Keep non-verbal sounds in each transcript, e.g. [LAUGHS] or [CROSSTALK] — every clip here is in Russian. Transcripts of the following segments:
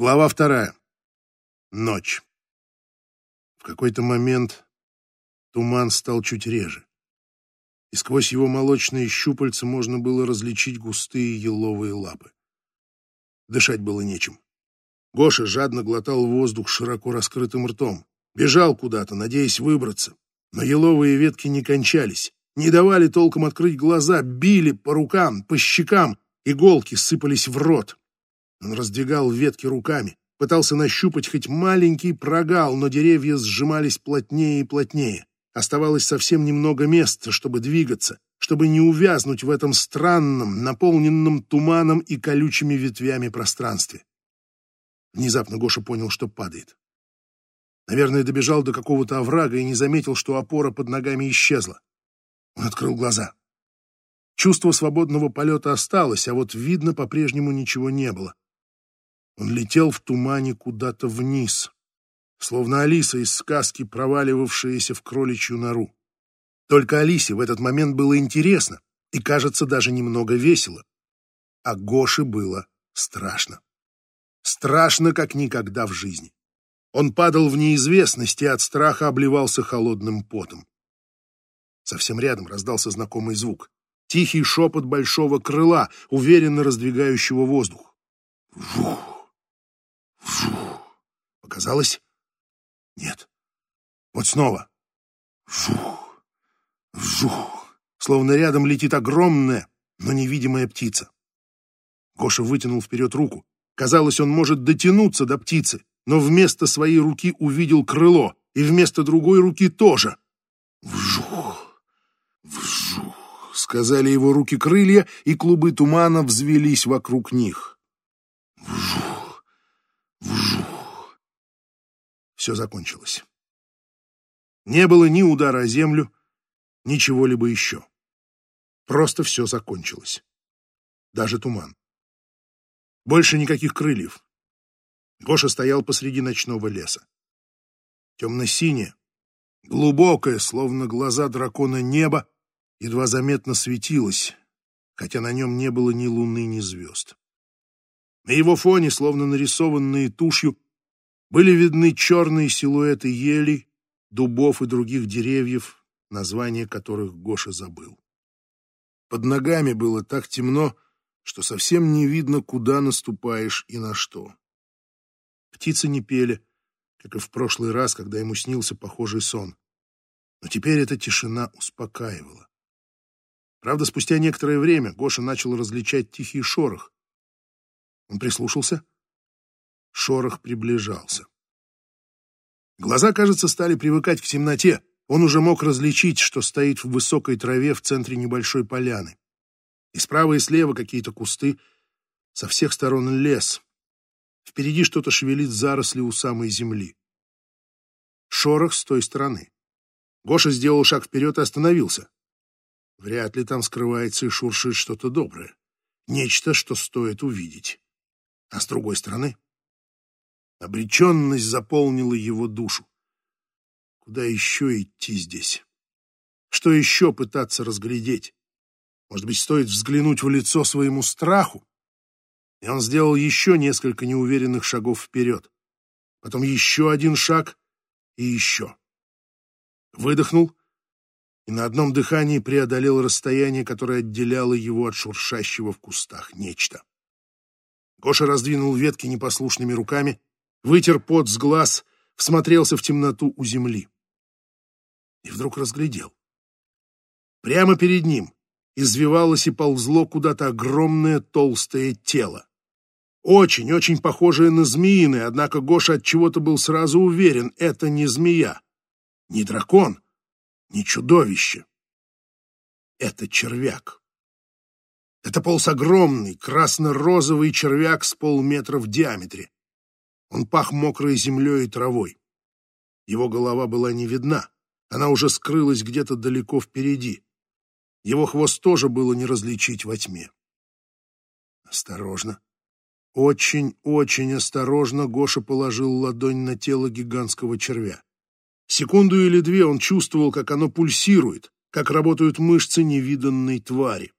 Глава вторая. Ночь. В какой-то момент туман стал чуть реже, и сквозь его молочные щупальца можно было различить густые еловые лапы. Дышать было нечем. Гоша жадно глотал воздух широко раскрытым ртом, бежал куда-то, надеясь выбраться, но еловые ветки не кончались, не давали толком открыть глаза, били по рукам, по щекам, иголки сыпались в рот. Он раздвигал ветки руками, пытался нащупать хоть маленький прогал, но деревья сжимались плотнее и плотнее. Оставалось совсем немного места, чтобы двигаться, чтобы не увязнуть в этом странном, наполненном туманом и колючими ветвями пространстве. Внезапно Гоша понял, что падает. Наверное, добежал до какого-то оврага и не заметил, что опора под ногами исчезла. Он открыл глаза. Чувство свободного полета осталось, а вот видно по-прежнему ничего не было. Он летел в тумане куда-то вниз, словно Алиса из сказки, проваливавшаяся в кроличью нору. Только Алисе в этот момент было интересно и, кажется, даже немного весело. А Гоше было страшно. Страшно, как никогда в жизни. Он падал в неизвестность и от страха обливался холодным потом. Совсем рядом раздался знакомый звук. Тихий шепот большого крыла, уверенно раздвигающего воздух. Вжух! Вжух! Показалось? Нет. Вот снова. Вжух! Вжух! Словно рядом летит огромная, но невидимая птица. Гоша вытянул вперед руку. Казалось, он может дотянуться до птицы, но вместо своей руки увидел крыло, и вместо другой руки тоже. Вжух! Вжух! Сказали его руки крылья, и клубы тумана взвелись вокруг них. Вжух! Вжух! Все закончилось. Не было ни удара о землю, ни чего-либо еще. Просто все закончилось. Даже туман. Больше никаких крыльев. Гоша стоял посреди ночного леса. Темно-синее, глубокое, словно глаза дракона небо, едва заметно светилось, хотя на нем не было ни луны, ни звезд. На его фоне, словно нарисованные тушью, были видны черные силуэты елей, дубов и других деревьев, названия которых Гоша забыл. Под ногами было так темно, что совсем не видно, куда наступаешь и на что. Птицы не пели, как и в прошлый раз, когда ему снился похожий сон. Но теперь эта тишина успокаивала. Правда, спустя некоторое время Гоша начал различать тихий шорох. Он прислушался. Шорох приближался. Глаза, кажется, стали привыкать к темноте. Он уже мог различить, что стоит в высокой траве в центре небольшой поляны. И справа и слева какие-то кусты, со всех сторон лес. Впереди что-то шевелит заросли у самой земли. Шорох с той стороны. Гоша сделал шаг вперед и остановился. Вряд ли там скрывается и шуршит что-то доброе. Нечто, что стоит увидеть. А с другой стороны, обреченность заполнила его душу. Куда еще идти здесь? Что еще пытаться разглядеть? Может быть, стоит взглянуть в лицо своему страху? И он сделал еще несколько неуверенных шагов вперед. Потом еще один шаг и еще. Выдохнул и на одном дыхании преодолел расстояние, которое отделяло его от шуршащего в кустах нечто. Гоша раздвинул ветки непослушными руками, вытер пот с глаз, всмотрелся в темноту у земли. И вдруг разглядел. Прямо перед ним, извивалось и ползло куда-то огромное толстое тело. Очень-очень похожее на змеиное, однако Гоша от чего-то был сразу уверен, это не змея, не дракон, не чудовище. Это червяк. Это полз огромный, красно-розовый червяк с полметра в диаметре. Он пах мокрой землей и травой. Его голова была не видна, она уже скрылась где-то далеко впереди. Его хвост тоже было не различить во тьме. Осторожно. Очень-очень осторожно Гоша положил ладонь на тело гигантского червя. Секунду или две он чувствовал, как оно пульсирует, как работают мышцы невиданной твари.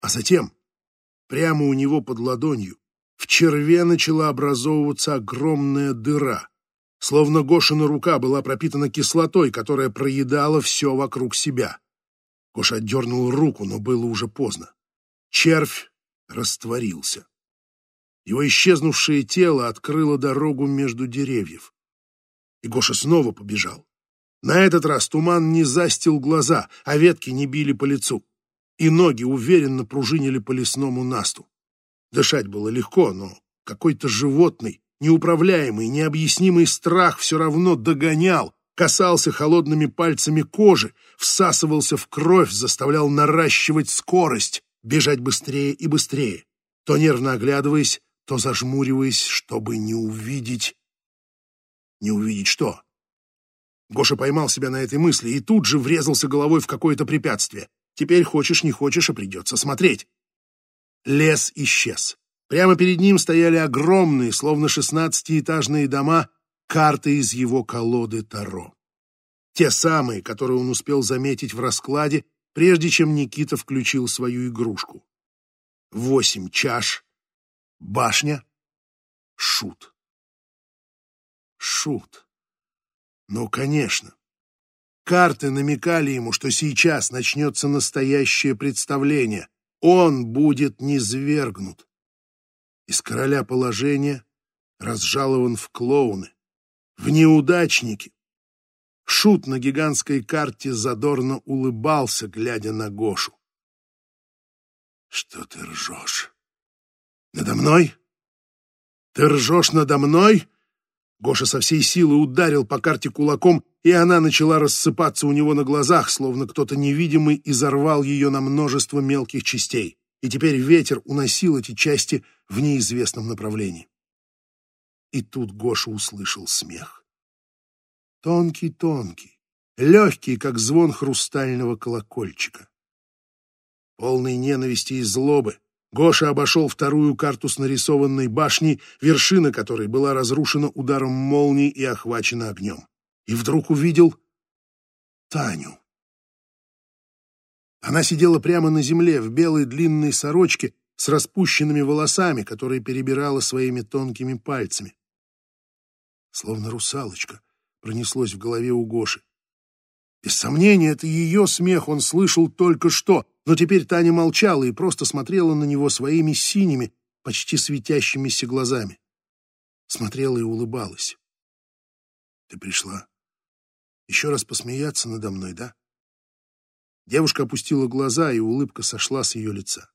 А затем, прямо у него под ладонью, в черве начала образовываться огромная дыра, словно Гошина рука была пропитана кислотой, которая проедала все вокруг себя. Гоша отдернул руку, но было уже поздно. Червь растворился. Его исчезнувшее тело открыло дорогу между деревьев. И Гоша снова побежал. На этот раз туман не застил глаза, а ветки не били по лицу. И ноги уверенно пружинили по лесному насту. Дышать было легко, но какой-то животный, неуправляемый, необъяснимый страх все равно догонял, касался холодными пальцами кожи, всасывался в кровь, заставлял наращивать скорость, бежать быстрее и быстрее, то нервно оглядываясь, то зажмуриваясь, чтобы не увидеть... Не увидеть что? Гоша поймал себя на этой мысли и тут же врезался головой в какое-то препятствие. Теперь хочешь не хочешь, а придется смотреть. Лес исчез. Прямо перед ним стояли огромные, словно шестнадцатиэтажные дома, карты из его колоды Таро. Те самые, которые он успел заметить в раскладе, прежде чем Никита включил свою игрушку. Восемь чаш, башня, шут. Шут. Ну, конечно. Карты намекали ему, что сейчас начнется настоящее представление. Он будет низвергнут. Из короля положения разжалован в клоуны, в неудачники. Шут на гигантской карте задорно улыбался, глядя на Гошу. «Что ты ржешь? Надо мной? Ты ржешь надо мной?» Гоша со всей силы ударил по карте кулаком, и она начала рассыпаться у него на глазах, словно кто-то невидимый изорвал ее на множество мелких частей. И теперь ветер уносил эти части в неизвестном направлении. И тут Гоша услышал смех. Тонкий-тонкий, легкий, как звон хрустального колокольчика. Полный ненависти и злобы, Гоша обошел вторую карту с нарисованной башней, вершина которой была разрушена ударом молнии и охвачена огнем. И вдруг увидел Таню. Она сидела прямо на земле в белой длинной сорочке с распущенными волосами, которые перебирала своими тонкими пальцами. Словно русалочка пронеслось в голове у Гоши. Без сомнения, это ее смех он слышал только что, но теперь Таня молчала и просто смотрела на него своими синими, почти светящимися глазами. Смотрела и улыбалась. «Ты пришла еще раз посмеяться надо мной, да?» Девушка опустила глаза, и улыбка сошла с ее лица.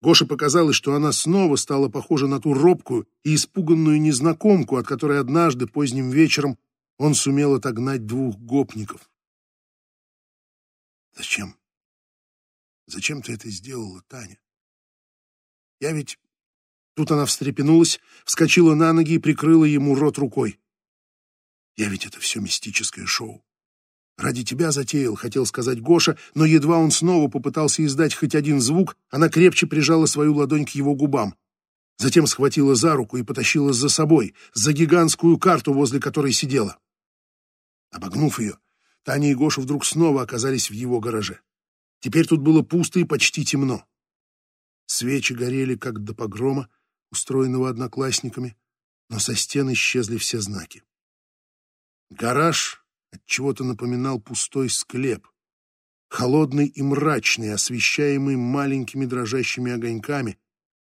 Гоше показалось, что она снова стала похожа на ту робкую и испуганную незнакомку, от которой однажды поздним вечером он сумел отогнать двух гопников. «Зачем? Зачем ты это сделала, Таня? Я ведь...» Тут она встрепенулась, вскочила на ноги и прикрыла ему рот рукой. «Я ведь это все мистическое шоу. Ради тебя затеял, хотел сказать Гоша, но едва он снова попытался издать хоть один звук, она крепче прижала свою ладонь к его губам. Затем схватила за руку и потащила за собой, за гигантскую карту, возле которой сидела. Обогнув ее, Таня и Гоша вдруг снова оказались в его гараже. Теперь тут было пусто и почти темно. Свечи горели, как до погрома, устроенного одноклассниками, но со стен исчезли все знаки. Гараж от чего-то напоминал пустой склеп, холодный и мрачный, освещаемый маленькими дрожащими огоньками,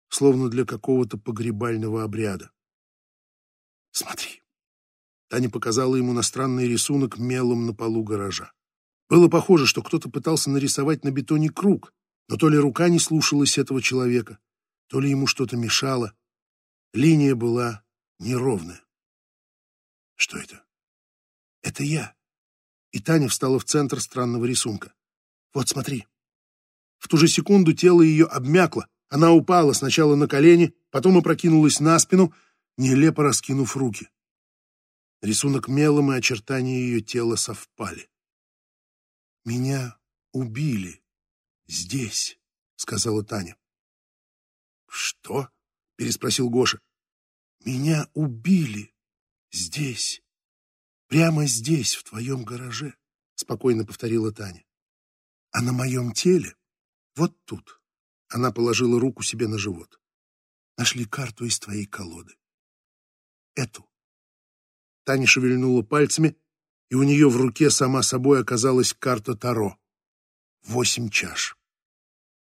словно для какого-то погребального обряда. Смотри. Таня показала ему на странный рисунок мелом на полу гаража. Было похоже, что кто-то пытался нарисовать на бетоне круг, но то ли рука не слушалась этого человека, то ли ему что-то мешало. Линия была неровная. Что это? Это я. И Таня встала в центр странного рисунка. Вот смотри. В ту же секунду тело ее обмякло. Она упала сначала на колени, потом опрокинулась на спину, нелепо раскинув руки. Рисунок мелом и очертания ее тела совпали. «Меня убили здесь», — сказала Таня. «Что?» — переспросил Гоша. «Меня убили здесь, прямо здесь, в твоем гараже», — спокойно повторила Таня. «А на моем теле, вот тут». Она положила руку себе на живот. нашли карту из твоей колоды. Эту. Таня шевельнула пальцами, и у нее в руке сама собой оказалась карта Таро. Восемь чаш.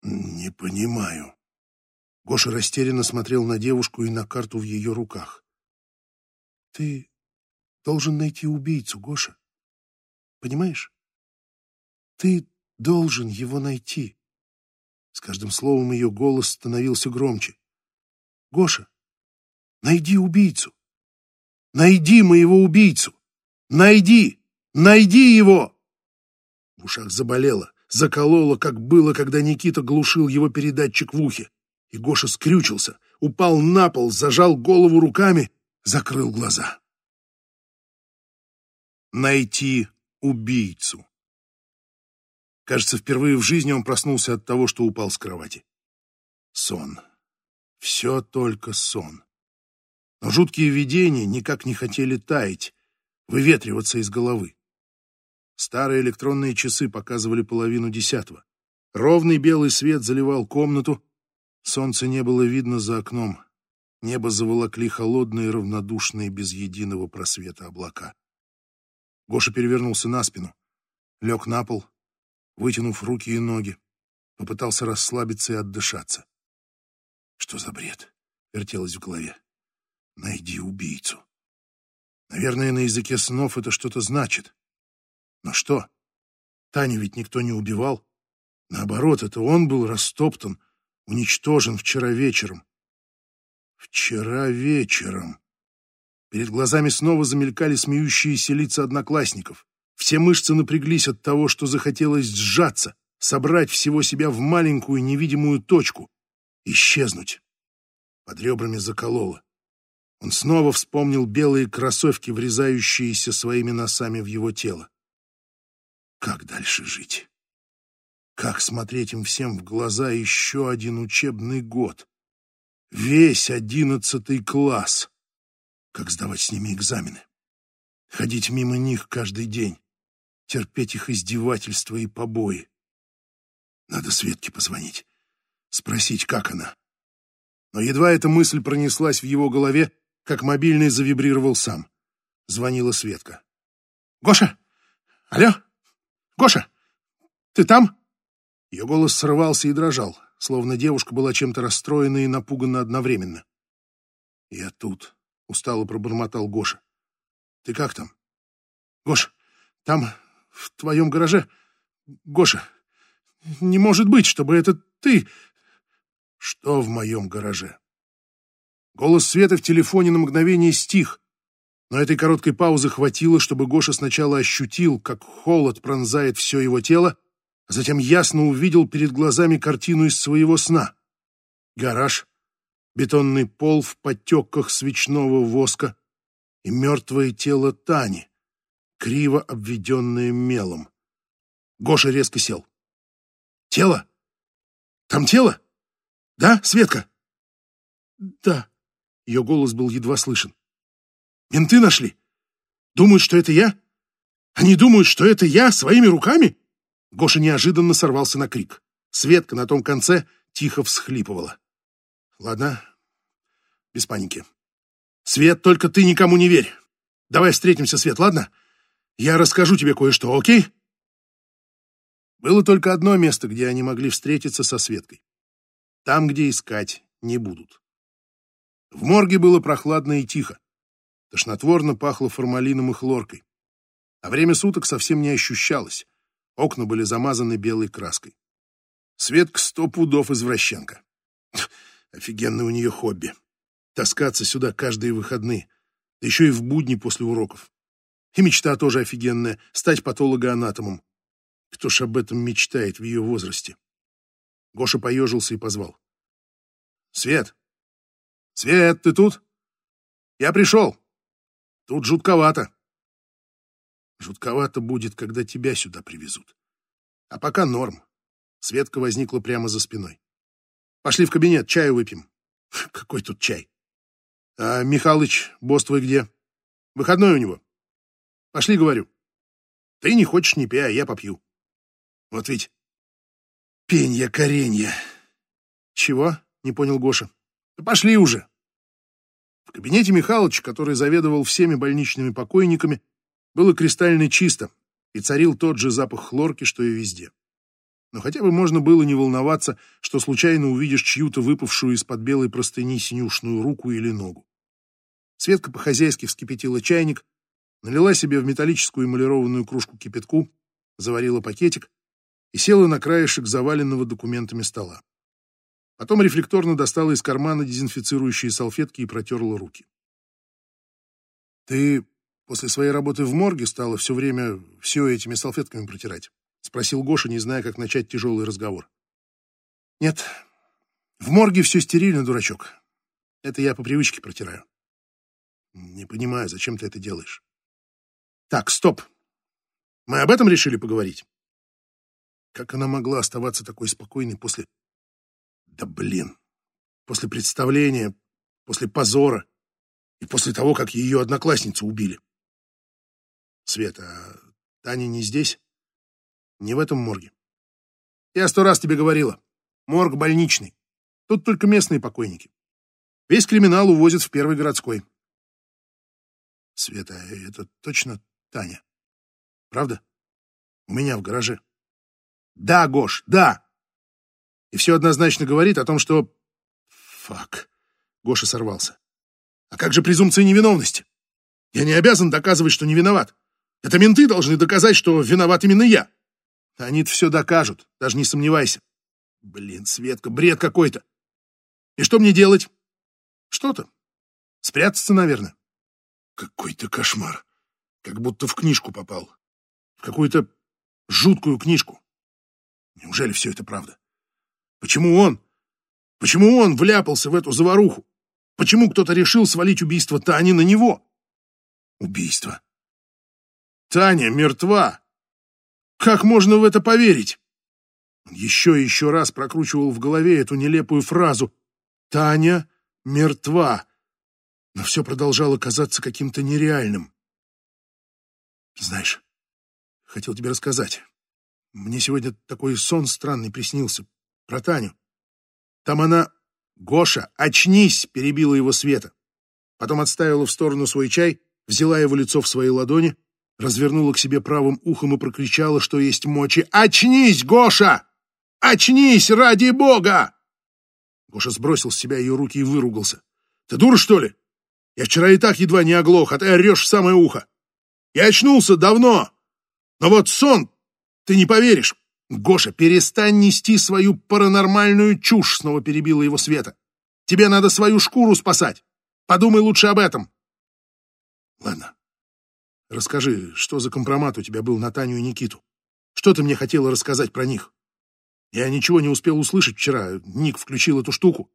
Не понимаю. Гоша растерянно смотрел на девушку и на карту в ее руках. Ты должен найти убийцу, Гоша. Понимаешь? Ты должен его найти. С каждым словом ее голос становился громче. Гоша, найди убийцу. Найди моего убийцу. Найди! Найди его! В ушах заболело, закололо, как было, когда Никита глушил его передатчик в ухе. И Гоша скрючился, упал на пол, зажал голову руками, закрыл глаза. Найти убийцу. Кажется, впервые в жизни он проснулся от того, что упал с кровати. Сон. Все только сон. Но жуткие видения никак не хотели таять, выветриваться из головы. Старые электронные часы показывали половину десятого. Ровный белый свет заливал комнату. Солнца не было видно за окном. Небо заволокли холодные, равнодушные, без единого просвета облака. Гоша перевернулся на спину, лег на пол, вытянув руки и ноги, попытался расслабиться и отдышаться. Что за бред? Вертелось в голове. Найди убийцу. Наверное, на языке снов это что-то значит. Но что? Таню ведь никто не убивал. Наоборот, это он был растоптан, уничтожен вчера вечером. Вчера вечером. Перед глазами снова замелькали смеющиеся лица одноклассников. Все мышцы напряглись от того, что захотелось сжаться, собрать всего себя в маленькую невидимую точку, исчезнуть. Под ребрами закололо. Он снова вспомнил белые кроссовки, врезающиеся своими носами в его тело. Как дальше жить? Как смотреть им всем в глаза еще один учебный год? Весь одиннадцатый класс. Как сдавать с ними экзамены? Ходить мимо них каждый день, терпеть их издевательства и побои. Надо Светке позвонить, спросить, как она. Но едва эта мысль пронеслась в его голове, как мобильный завибрировал сам. Звонила Светка. «Гоша! Алло! Гоша! Ты там?» Ее голос срывался и дрожал, словно девушка была чем-то расстроена и напугана одновременно. «Я тут», — устало пробормотал Гоша. «Ты как там?» «Гоша, там, в твоем гараже... Гоша, не может быть, чтобы это ты...» «Что в моем гараже?» Голос Света в телефоне на мгновение стих, но этой короткой паузы хватило, чтобы Гоша сначала ощутил, как холод пронзает все его тело, а затем ясно увидел перед глазами картину из своего сна. Гараж, бетонный пол в потеках свечного воска и мертвое тело Тани, криво обведенное мелом. Гоша резко сел. «Тело? Там тело? Да, Светка?» «Да», ее голос был едва слышен. «Менты нашли? Думают, что это я? Они думают, что это я своими руками?» Гоша неожиданно сорвался на крик. Светка на том конце тихо всхлипывала. «Ладно, без паники. Свет, только ты никому не верь. Давай встретимся, Свет, ладно? Я расскажу тебе кое-что, окей?» Было только одно место, где они могли встретиться со Светкой. Там, где искать не будут. В морге было прохладно и тихо. Тошнотворно пахло формалином и хлоркой. А время суток совсем не ощущалось. Окна были замазаны белой краской. Светка сто пудов извращенка. Офигенное у нее хобби. Таскаться сюда каждые выходные. Да еще и в будни после уроков. И мечта тоже офигенная — стать патологоанатомом. Кто ж об этом мечтает в ее возрасте? Гоша поежился и позвал. «Свет, «Свет, ты тут?» «Я пришел. Тут жутковато». «Жутковато будет, когда тебя сюда привезут. А пока норм». Светка возникла прямо за спиной. «Пошли в кабинет, чаю выпьем». [LAUGHS] «Какой тут чай?» «А Михалыч, босс твой где?» «Выходной у него». «Пошли, говорю». «Ты не хочешь, не пей, а я попью». «Вот ведь пенья коренья». «Чего?» — не понял Гоша. Да пошли уже. В кабинете Михалыча, который заведовал всеми больничными покойниками, было кристально чисто, и царил тот же запах хлорки, что и везде. Но хотя бы можно было не волноваться, что случайно увидишь чью-то выпавшую из-под белой простыни синюшную руку или ногу. Светка по-хозяйски вскипятила чайник, налила себе в металлическую эмалированную кружку кипятку, заварила пакетик и села на краешек заваленного документами стола. Потом рефлекторно достала из кармана дезинфицирующие салфетки и протерла руки. «Ты после своей работы в морге стала все время все этими салфетками протирать?» — спросил Гоша, не зная, как начать тяжелый разговор. «Нет, в морге все стерильно, дурачок. Это я по привычке протираю». «Не понимаю, зачем ты это делаешь?» «Так, стоп. Мы об этом решили поговорить?» Как она могла оставаться такой спокойной после... Да блин! После представления, после позора и после того, как ее одноклассницу убили. Света, а Таня не здесь? Не в этом морге. Я сто раз тебе говорила. Морг больничный. Тут только местные покойники. Весь криминал увозят в первый городской. Света, это точно Таня? Правда? У меня в гараже. Да, Гош, да. И все однозначно говорит о том, что... Фак. Гоша сорвался. А как же презумпция невиновности? Я не обязан доказывать, что не виноват. Это менты должны доказать, что виноват именно я. они все докажут, даже не сомневайся. Блин, Светка, бред какой-то. И что мне делать? Что-то. Спрятаться, наверное. Какой-то кошмар. Как будто в книжку попал. В какую-то жуткую книжку. Неужели все это правда? Почему он? Почему он вляпался в эту заваруху? Почему кто-то решил свалить убийство Тани на него? Убийство. Таня мертва. Как можно в это поверить? Еще и еще раз прокручивал в голове эту нелепую фразу «Таня мертва», но все продолжало казаться каким-то нереальным. Знаешь, хотел тебе рассказать. Мне сегодня такой сон странный приснился. Про Таню. Там она... «Гоша, очнись!» — перебила его Света. Потом отставила в сторону свой чай, взяла его лицо в свои ладони, развернула к себе правым ухом и прокричала, что есть мочи. «Очнись, Гоша! Очнись, ради бога!» Гоша сбросил с себя ее руки и выругался. «Ты дура, что ли? Я вчера и так едва не оглох, а ты орешь в самое ухо. Я очнулся давно, но вот сон ты не поверишь. Гоша, перестань нести свою паранормальную чушь, снова перебила его Света. Тебе надо свою шкуру спасать. Подумай лучше об этом. Ладно. Расскажи, что за компромат у тебя был на Таню и Никиту? Что ты мне хотела рассказать про них? Я ничего не успел услышать вчера. Ник включил эту штуку.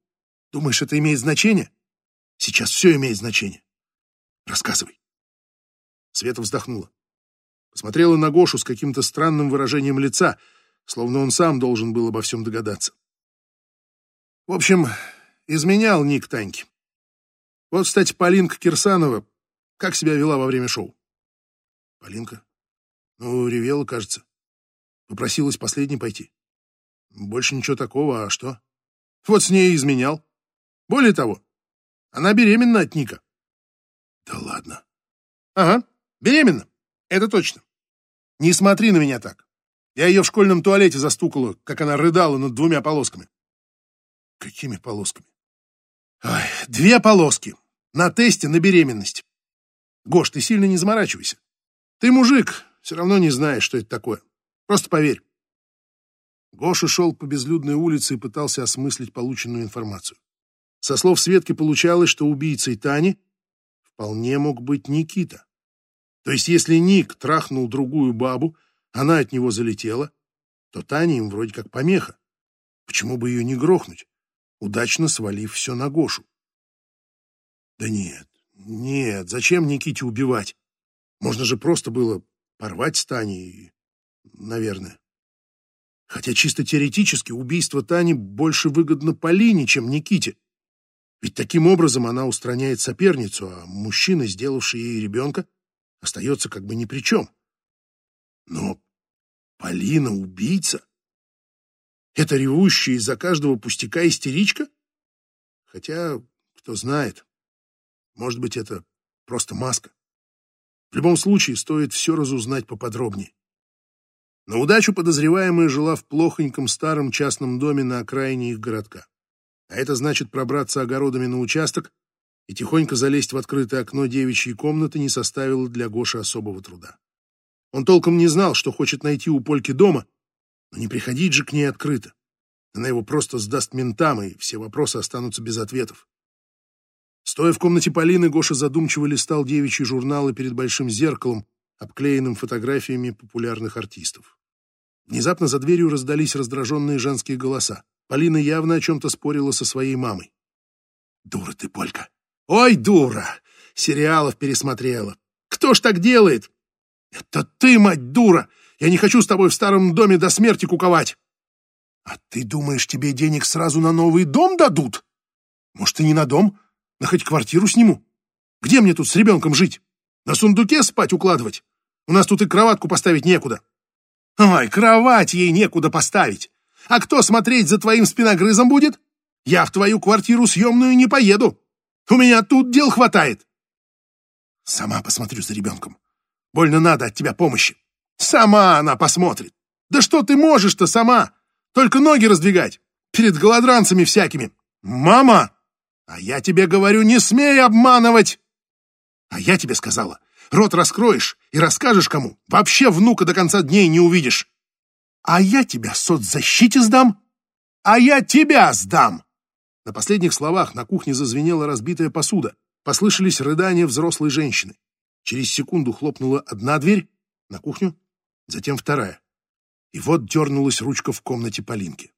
Думаешь, это имеет значение? Сейчас все имеет значение. Рассказывай. Света вздохнула посмотрела на Гошу с каким-то странным выражением лица, словно он сам должен был обо всем догадаться. В общем, изменял ник Таньки. Вот, кстати, Полинка Кирсанова как себя вела во время шоу? Полинка? Ну, ревела, кажется. Попросилась последней пойти. Больше ничего такого, а что? Вот с ней изменял. Более того, она беременна от Ника. Да ладно. Ага, беременна. Это точно. Не смотри на меня так. Я ее в школьном туалете застукала, как она рыдала над двумя полосками. Какими полосками? Ой, две полоски. На тесте на беременность. Гош, ты сильно не заморачивайся. Ты мужик, все равно не знаешь, что это такое. Просто поверь. Гоша шел по безлюдной улице и пытался осмыслить полученную информацию. Со слов Светки получалось, что убийцей Тани вполне мог быть Никита. То есть, если Ник трахнул другую бабу, она от него залетела, то Таня им вроде как помеха. Почему бы ее не грохнуть, удачно свалив все на Гошу? Да нет, нет, зачем Никите убивать? Можно же просто было порвать с Таней, наверное. Хотя чисто теоретически убийство Тани больше выгодно Полине, чем Никите. Ведь таким образом она устраняет соперницу, а мужчина, сделавший ей ребенка, остается как бы ни при чем. Но Полина убийца? Это ревущая из-за каждого пустяка истеричка? Хотя, кто знает, может быть, это просто маска. В любом случае, стоит все разузнать поподробнее. На удачу подозреваемая жила в плохоньком старом частном доме на окраине их городка. А это значит пробраться огородами на участок и тихонько залезть в открытое окно девичьей комнаты не составило для Гоши особого труда. Он толком не знал, что хочет найти у Польки дома, но не приходить же к ней открыто. Она его просто сдаст ментам, и все вопросы останутся без ответов. Стоя в комнате Полины, Гоша задумчиво листал девичьи журналы перед большим зеркалом, обклеенным фотографиями популярных артистов. Внезапно за дверью раздались раздраженные женские голоса. Полина явно о чем-то спорила со своей мамой. «Дура ты, Полька! Ой, дура! Сериалов пересмотрела! Кто ж так делает? Это ты, мать, дура! Я не хочу с тобой в старом доме до смерти куковать!» «А ты думаешь, тебе денег сразу на новый дом дадут? Может, и не на дом, на хоть квартиру сниму? Где мне тут с ребенком жить? На сундуке спать укладывать? У нас тут и кроватку поставить некуда». «Ой, кровать ей некуда поставить! А кто смотреть за твоим спиногрызом будет? Я в твою квартиру съемную не поеду. У меня тут дел хватает. Сама посмотрю за ребенком. Больно надо от тебя помощи. Сама она посмотрит. Да что ты можешь-то сама? Только ноги раздвигать. Перед голодранцами всякими. Мама! А я тебе говорю, не смей обманывать. А я тебе сказала, рот раскроешь и расскажешь кому. Вообще внука до конца дней не увидишь. А я тебя соцзащите сдам, а я тебя сдам. На последних словах на кухне зазвенела разбитая посуда. Послышались рыдания взрослой женщины. Через секунду хлопнула одна дверь на кухню, затем вторая. И вот дернулась ручка в комнате Полинки.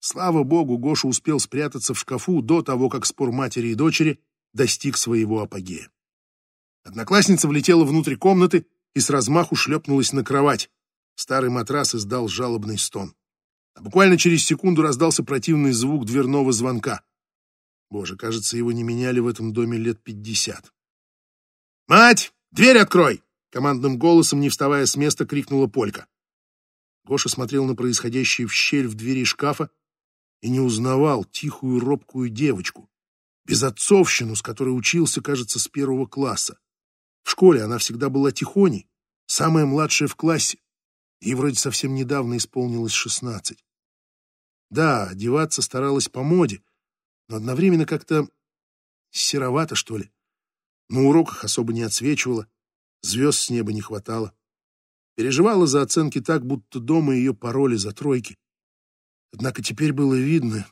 Слава богу, Гоша успел спрятаться в шкафу до того, как спор матери и дочери достиг своего апогея. Одноклассница влетела внутрь комнаты и с размаху шлепнулась на кровать. Старый матрас издал жалобный стон. А буквально через секунду раздался противный звук дверного звонка. Боже, кажется, его не меняли в этом доме лет пятьдесят. «Мать, дверь открой!» Командным голосом, не вставая с места, крикнула Полька. Гоша смотрел на происходящее в щель в двери шкафа и не узнавал тихую робкую девочку, безотцовщину, с которой учился, кажется, с первого класса. В школе она всегда была тихоней, самая младшая в классе, Ей вроде совсем недавно исполнилось шестнадцать. Да, одеваться старалась по моде, но одновременно как-то серовато, что ли. На уроках особо не отсвечивала, звезд с неба не хватало. Переживала за оценки так, будто дома ее пароли за тройки. Однако теперь было видно,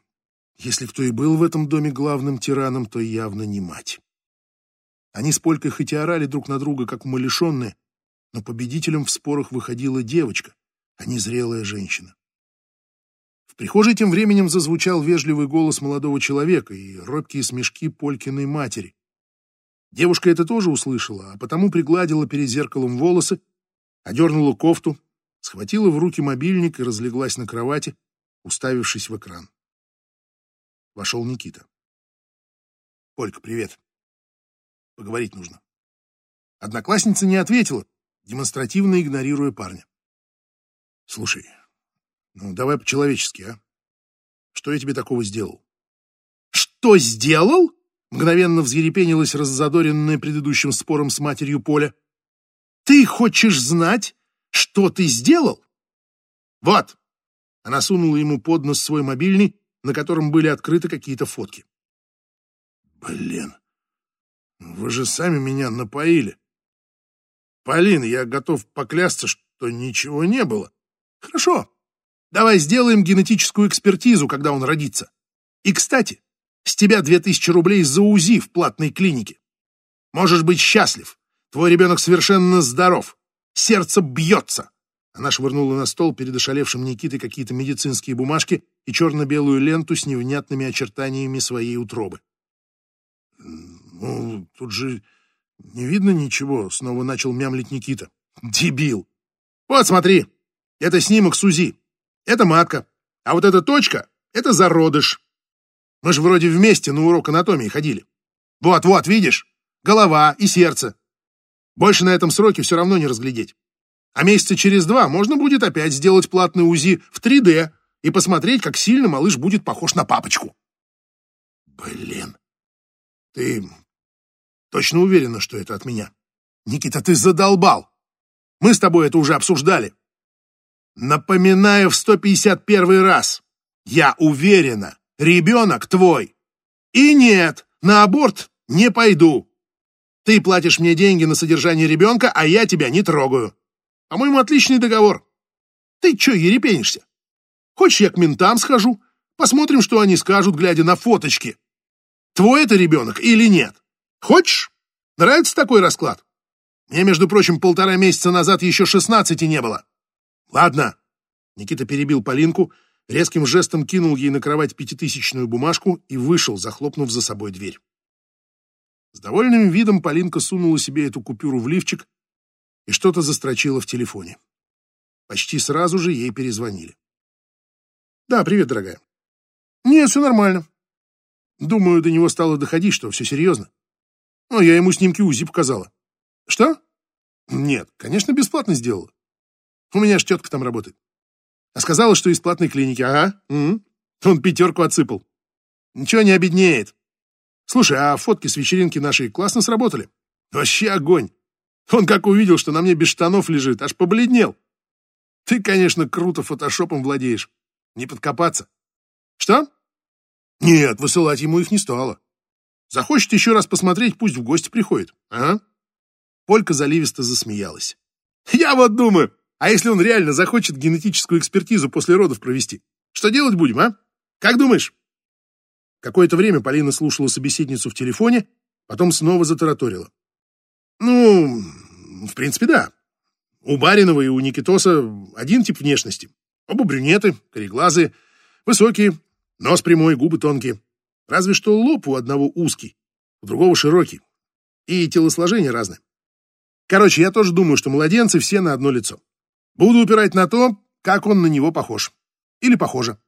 если кто и был в этом доме главным тираном, то явно не мать. Они с Полькой хоть и орали друг на друга, как умалишенные, но победителем в спорах выходила девочка, а не зрелая женщина. В прихожей тем временем зазвучал вежливый голос молодого человека и робкие смешки Полькиной матери. Девушка это тоже услышала, а потому пригладила перед зеркалом волосы, одернула кофту, схватила в руки мобильник и разлеглась на кровати, уставившись в экран. Вошел Никита. «Полька, привет. Поговорить нужно». Одноклассница не ответила, демонстративно игнорируя парня. «Слушай, ну давай по-человечески, а? Что я тебе такого сделал?» «Что сделал?» Мгновенно взъерепенилась раззадоренная предыдущим спором с матерью Поля. «Ты хочешь знать, что ты сделал?» «Вот!» Она сунула ему под нос свой мобильный, на котором были открыты какие-то фотки. «Блин, вы же сами меня напоили!» Полин, я готов поклясться, что ничего не было. Хорошо. Давай сделаем генетическую экспертизу, когда он родится. И, кстати, с тебя две тысячи рублей за УЗИ в платной клинике. Можешь быть счастлив. Твой ребенок совершенно здоров. Сердце бьется. Она швырнула на стол перед ошалевшим Никитой какие-то медицинские бумажки и черно-белую ленту с невнятными очертаниями своей утробы. «Ну, тут же «Не видно ничего», — снова начал мямлить Никита. «Дебил! Вот смотри, это снимок Сузи. Это матка. А вот эта точка — это зародыш. Мы же вроде вместе на урок анатомии ходили. Вот-вот, видишь? Голова и сердце. Больше на этом сроке все равно не разглядеть. А месяца через два можно будет опять сделать платный УЗИ в 3D и посмотреть, как сильно малыш будет похож на папочку. Блин. Ты точно уверена, что это от меня? Никита, ты задолбал. Мы с тобой это уже обсуждали. Напоминаю в 151 раз. Я уверена, ребенок твой. И нет, на аборт не пойду. Ты платишь мне деньги на содержание ребенка, а я тебя не трогаю. По-моему, отличный договор. Ты чё ерепенишься? Хочешь, я к ментам схожу? Посмотрим, что они скажут, глядя на фоточки. Твой это ребенок или нет? Хочешь? Нравится такой расклад? Мне, между прочим, полтора месяца назад еще шестнадцати не было. Ладно. Никита перебил Полинку, резким жестом кинул ей на кровать пятитысячную бумажку и вышел, захлопнув за собой дверь. С довольным видом Полинка сунула себе эту купюру в лифчик и что-то застрочила в телефоне. Почти сразу же ей перезвонили. «Да, привет, дорогая». «Нет, все нормально. Думаю, до него стало доходить, что все серьезно. Но я ему снимки УЗИ показала». «Что?» «Нет, конечно, бесплатно сделала. У меня ж тетка там работает. А сказала, что из платной клиники. Ага. Угу. Он пятерку отсыпал. Ничего не обеднеет. Слушай, а фотки с вечеринки нашей классно сработали? Вообще огонь. Он как увидел, что на мне без штанов лежит, аж побледнел. Ты, конечно, круто фотошопом владеешь. Не подкопаться. Что? Нет, высылать ему их не стало. Захочет еще раз посмотреть, пусть в гости приходит. Ага. Полька заливисто засмеялась. Я вот думаю, а если он реально захочет генетическую экспертизу после родов провести? Что делать будем, а? Как думаешь? Какое-то время Полина слушала собеседницу в телефоне, потом снова затараторила. Ну, в принципе, да. У Баринова и у Никитоса один тип внешности. Оба брюнеты, кореглазые, высокие, нос прямой, губы тонкие. Разве что лоб у одного узкий, у другого широкий. И телосложение разное. Короче, я тоже думаю, что младенцы все на одно лицо. Буду упирать на то, как он на него похож. Или похожа.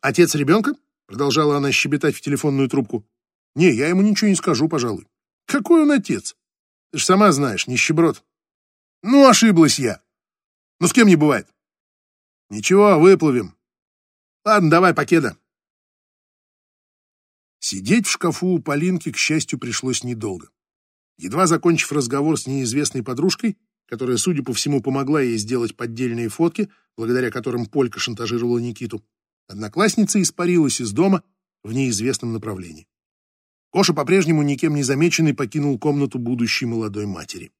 Отец ребенка? Продолжала она щебетать в телефонную трубку. Не, я ему ничего не скажу, пожалуй. Какой он отец? Ты ж сама знаешь, нищеброд. Ну, ошиблась я. Ну, с кем не бывает. Ничего, выплывем. Ладно, давай, покеда. Сидеть в шкафу у Полинки, к счастью, пришлось недолго. Едва закончив разговор с неизвестной подружкой, которая, судя по всему, помогла ей сделать поддельные фотки, благодаря которым Полька шантажировала Никиту, одноклассница испарилась из дома в неизвестном направлении. Коша по-прежнему никем не замеченный покинул комнату будущей молодой матери.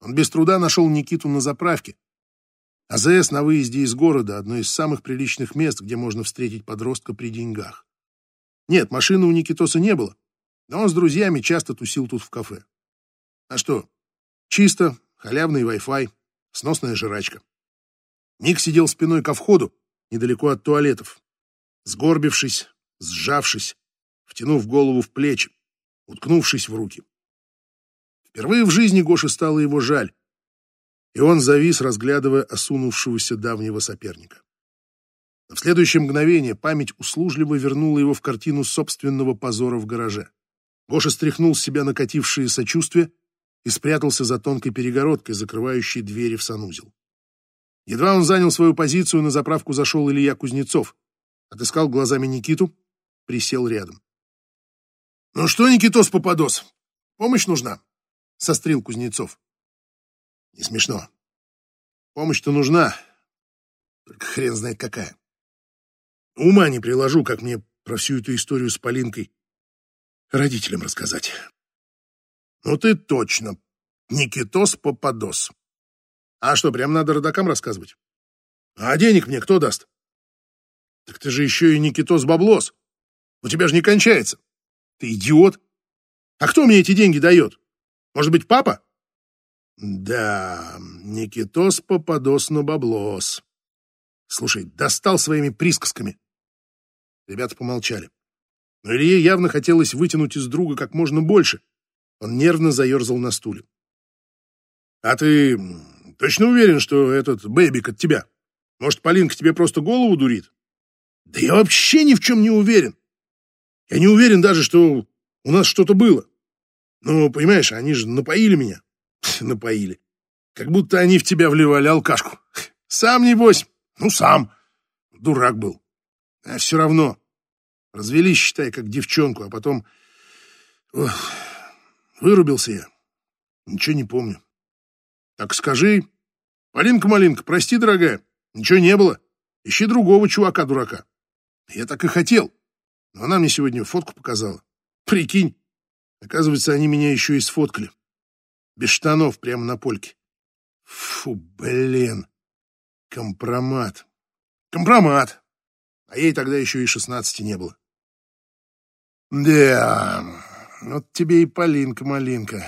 Он без труда нашел Никиту на заправке. АЗС на выезде из города — одно из самых приличных мест, где можно встретить подростка при деньгах. Нет, машины у Никитоса не было, но он с друзьями часто тусил тут в кафе. А что? Чисто, халявный Wi-Fi, сносная жрачка. Ник сидел спиной ко входу, недалеко от туалетов, сгорбившись, сжавшись, втянув голову в плечи, уткнувшись в руки. Впервые в жизни Гоше стало его жаль, и он завис, разглядывая осунувшегося давнего соперника. В следующее мгновение память услужливо вернула его в картину собственного позора в гараже. Гоша стряхнул с себя накатившие сочувствия и спрятался за тонкой перегородкой, закрывающей двери в санузел. Едва он занял свою позицию, на заправку зашел Илья Кузнецов, отыскал глазами Никиту, присел рядом. — Ну что, Никитос Попадос, помощь нужна? — сострил Кузнецов. — Не смешно. Помощь-то нужна, только хрен знает какая. Ума не приложу, как мне про всю эту историю с Полинкой родителям рассказать. Ну ты точно. Никитос Попадос. А что, прям надо родакам рассказывать? А денег мне кто даст? Так ты же еще и Никитос Баблос. У тебя же не кончается. Ты идиот. А кто мне эти деньги дает? Может быть, папа? Да, Никитос Попадос на Баблос. Слушай, достал своими присказками. Ребята помолчали. Но Илье явно хотелось вытянуть из друга как можно больше, он нервно заерзал на стуле. «А ты точно уверен, что этот бэбик от тебя? Может, Полинка тебе просто голову дурит?» «Да я вообще ни в чем не уверен. Я не уверен даже, что у нас что-то было. Ну, понимаешь, они же напоили меня. [LAUGHS] Напоили. Как будто они в тебя вливали алкашку. Сам, небось. Ну, сам. Дурак был. А все равно. Развели, считай, как девчонку, а потом... Ох, вырубился я. Ничего не помню. Так скажи, Полинка-малинка, прости, дорогая, ничего не было. Ищи другого чувака-дурака. Я так и хотел. Но она мне сегодня фотку показала. Прикинь, оказывается, они меня еще и сфоткали. Без штанов, прямо на польке. Фу, блин. Компромат. Компромат. А ей тогда еще и шестнадцати не было. Да, вот тебе и Полинка-малинка.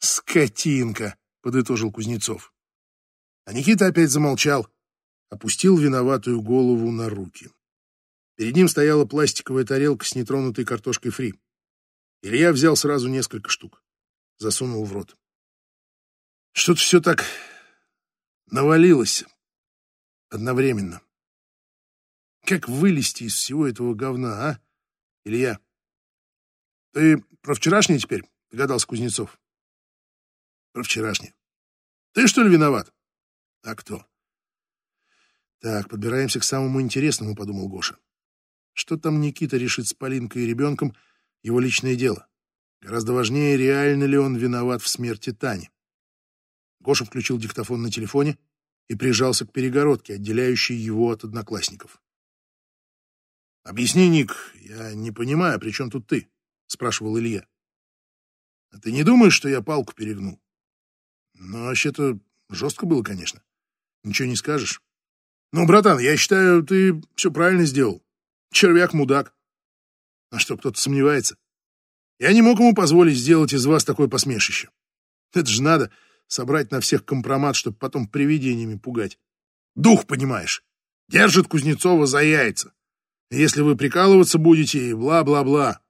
Скотинка, подытожил Кузнецов. А Никита опять замолчал, опустил виноватую голову на руки. Перед ним стояла пластиковая тарелка с нетронутой картошкой фри. Илья взял сразу несколько штук, засунул в рот. Что-то все так навалилось одновременно. Как вылезти из всего этого говна, а, Илья? Ты про вчерашнее теперь, догадался Кузнецов? Про вчерашнее. Ты что ли виноват? А кто? Так, подбираемся к самому интересному, подумал Гоша. Что там Никита решит с Полинкой и ребенком, его личное дело. Гораздо важнее, реально ли он виноват в смерти Тани. Гоша включил диктофон на телефоне и прижался к перегородке, отделяющей его от одноклассников. «Объясни, Ник, я не понимаю, при чем тут ты?» — спрашивал Илья. «А ты не думаешь, что я палку перегнул?» «Ну, вообще-то жестко было, конечно. Ничего не скажешь. Ну, братан, я считаю, ты все правильно сделал. Червяк-мудак. А что, кто-то сомневается? Я не мог ему позволить сделать из вас такое посмешище. Это же надо собрать на всех компромат, чтобы потом привидениями пугать. Дух, понимаешь, держит Кузнецова за яйца. Если вы прикалываться будете и бла-бла-бла.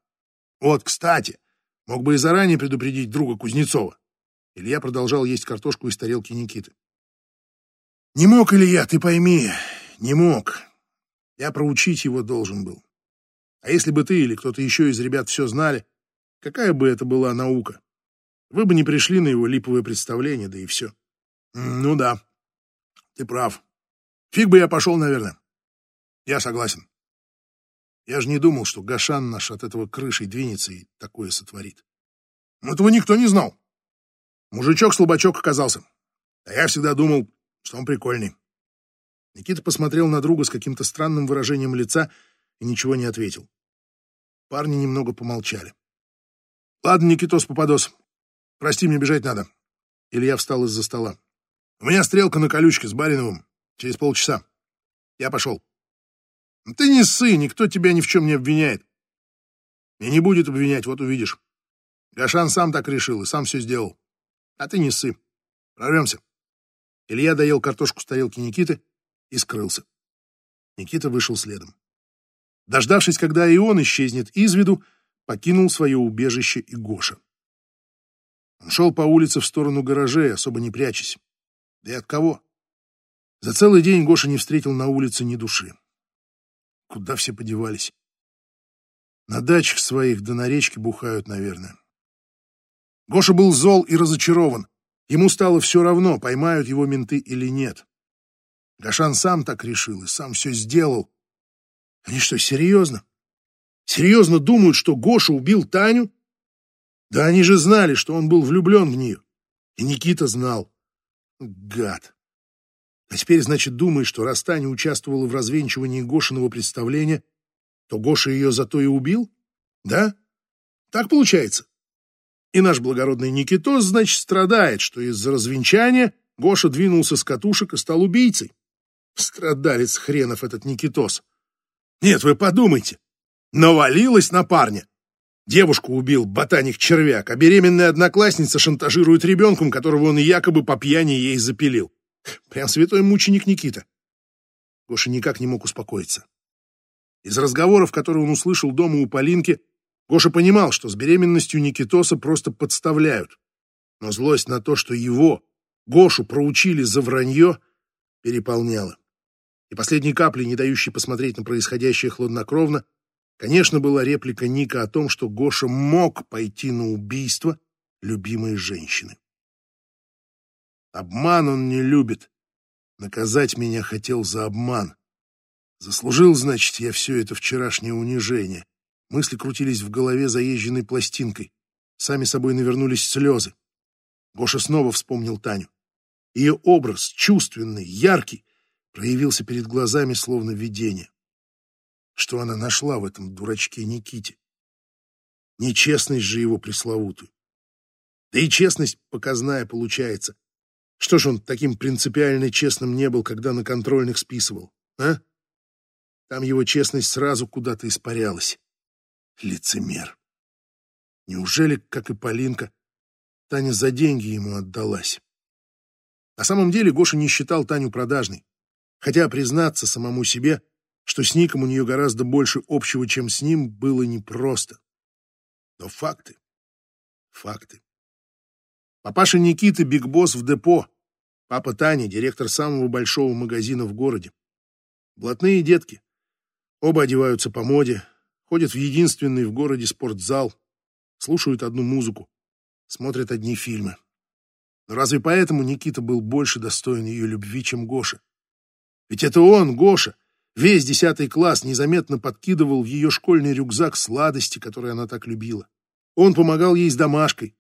Вот, кстати, мог бы и заранее предупредить друга Кузнецова. Илья продолжал есть картошку из тарелки Никиты. Не мог, Илья, ты пойми, не мог. Я проучить его должен был. А если бы ты или кто-то еще из ребят все знали, какая бы это была наука? Вы бы не пришли на его липовое представление, да и все. Ну да, ты прав. Фиг бы я пошел, наверное. Я согласен. Я же не думал, что Гашан наш от этого крышей двинется и такое сотворит. Этого никто не знал. Мужичок-слабачок оказался. А я всегда думал, что он прикольный. Никита посмотрел на друга с каким-то странным выражением лица и ничего не ответил. Парни немного помолчали. «Ладно, Никитос Попадос, прости, мне бежать надо». Илья встал из-за стола. «У меня стрелка на колючке с Бариновым. Через полчаса. Я пошел». «Ты не ссы, никто тебя ни в чем не обвиняет». «И не будет обвинять, вот увидишь. Гашан сам так решил и сам все сделал. А ты не ссы. Прорвемся». Илья доел картошку с тарелки Никиты и скрылся. Никита вышел следом. Дождавшись, когда и он исчезнет из виду, покинул свое убежище и Гоша. Он шел по улице в сторону гаражей, особо не прячась. Да и от кого? За целый день Гоша не встретил на улице ни души. Куда все подевались? На дачах своих да на речке бухают, наверное. Гоша был зол и разочарован. Ему стало все равно, поймают его менты или нет. Гашан сам так решил и сам все сделал. Они что, серьезно? Серьезно думают, что Гоша убил Таню? Да они же знали, что он был влюблен в нее. И Никита знал. Гад. А теперь, значит, думает, что раз Таня участвовала в развенчивании Гошиного представления, то Гоша ее зато и убил? Да? Так получается? И наш благородный Никитос, значит, страдает, что из-за развенчания Гоша двинулся с катушек и стал убийцей. Страдалец хренов этот Никитос. Нет, вы подумайте. Навалилась на парня. Девушку убил ботаник-червяк, а беременная одноклассница шантажирует ребенком, которого он якобы по пьяни ей запилил. Прям святой мученик Никита. Гоша никак не мог успокоиться. Из разговоров, которые он услышал дома у Полинки, Гоша понимал, что с беременностью Никитоса просто подставляют. Но злость на то, что его, Гошу, проучили за вранье, переполняла. И последней каплей, не дающей посмотреть на происходящее хладнокровно, конечно, была реплика Ника о том, что Гоша мог пойти на убийство любимой женщины. Обман он не любит. Наказать меня хотел за обман. Заслужил, значит, я все это вчерашнее унижение. Мысли крутились в голове заезженной пластинкой. Сами собой навернулись слезы. Гоша снова вспомнил Таню. Ее образ, чувственный, яркий, проявился перед глазами словно видение. Что она нашла в этом дурачке Никите? Нечестность же его пресловутую. Да и честность показная получается. Что ж он таким принципиально честным не был, когда на контрольных списывал, а? Там его честность сразу куда-то испарялась. Лицемер. Неужели, как и Полинка, Таня за деньги ему отдалась? На самом деле Гоша не считал Таню продажной. Хотя признаться самому себе, что с Ником у нее гораздо больше общего, чем с ним, было непросто. Но факты. Факты. Папаша Никиты — бигбосс в депо. Папа Таня — директор самого большого магазина в городе. Блатные детки. Оба одеваются по моде, ходят в единственный в городе спортзал, слушают одну музыку, смотрят одни фильмы. Но разве поэтому Никита был больше достоин ее любви, чем Гоша? Ведь это он, Гоша, весь десятый класс незаметно подкидывал в ее школьный рюкзак сладости, которые она так любила. Он помогал ей с домашкой,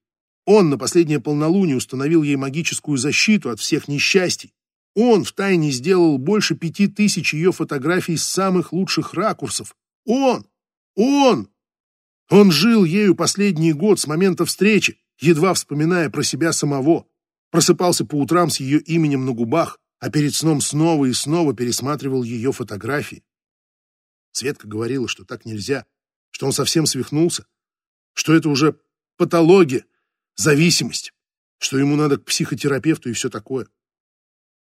он на последнее полнолуние установил ей магическую защиту от всех несчастий. Он втайне сделал больше пяти тысяч ее фотографий с самых лучших ракурсов. Он! Он! Он жил ею последний год с момента встречи, едва вспоминая про себя самого. Просыпался по утрам с ее именем на губах, а перед сном снова и снова пересматривал ее фотографии. Светка говорила, что так нельзя, что он совсем свихнулся, что это уже патология, зависимость, что ему надо к психотерапевту и все такое.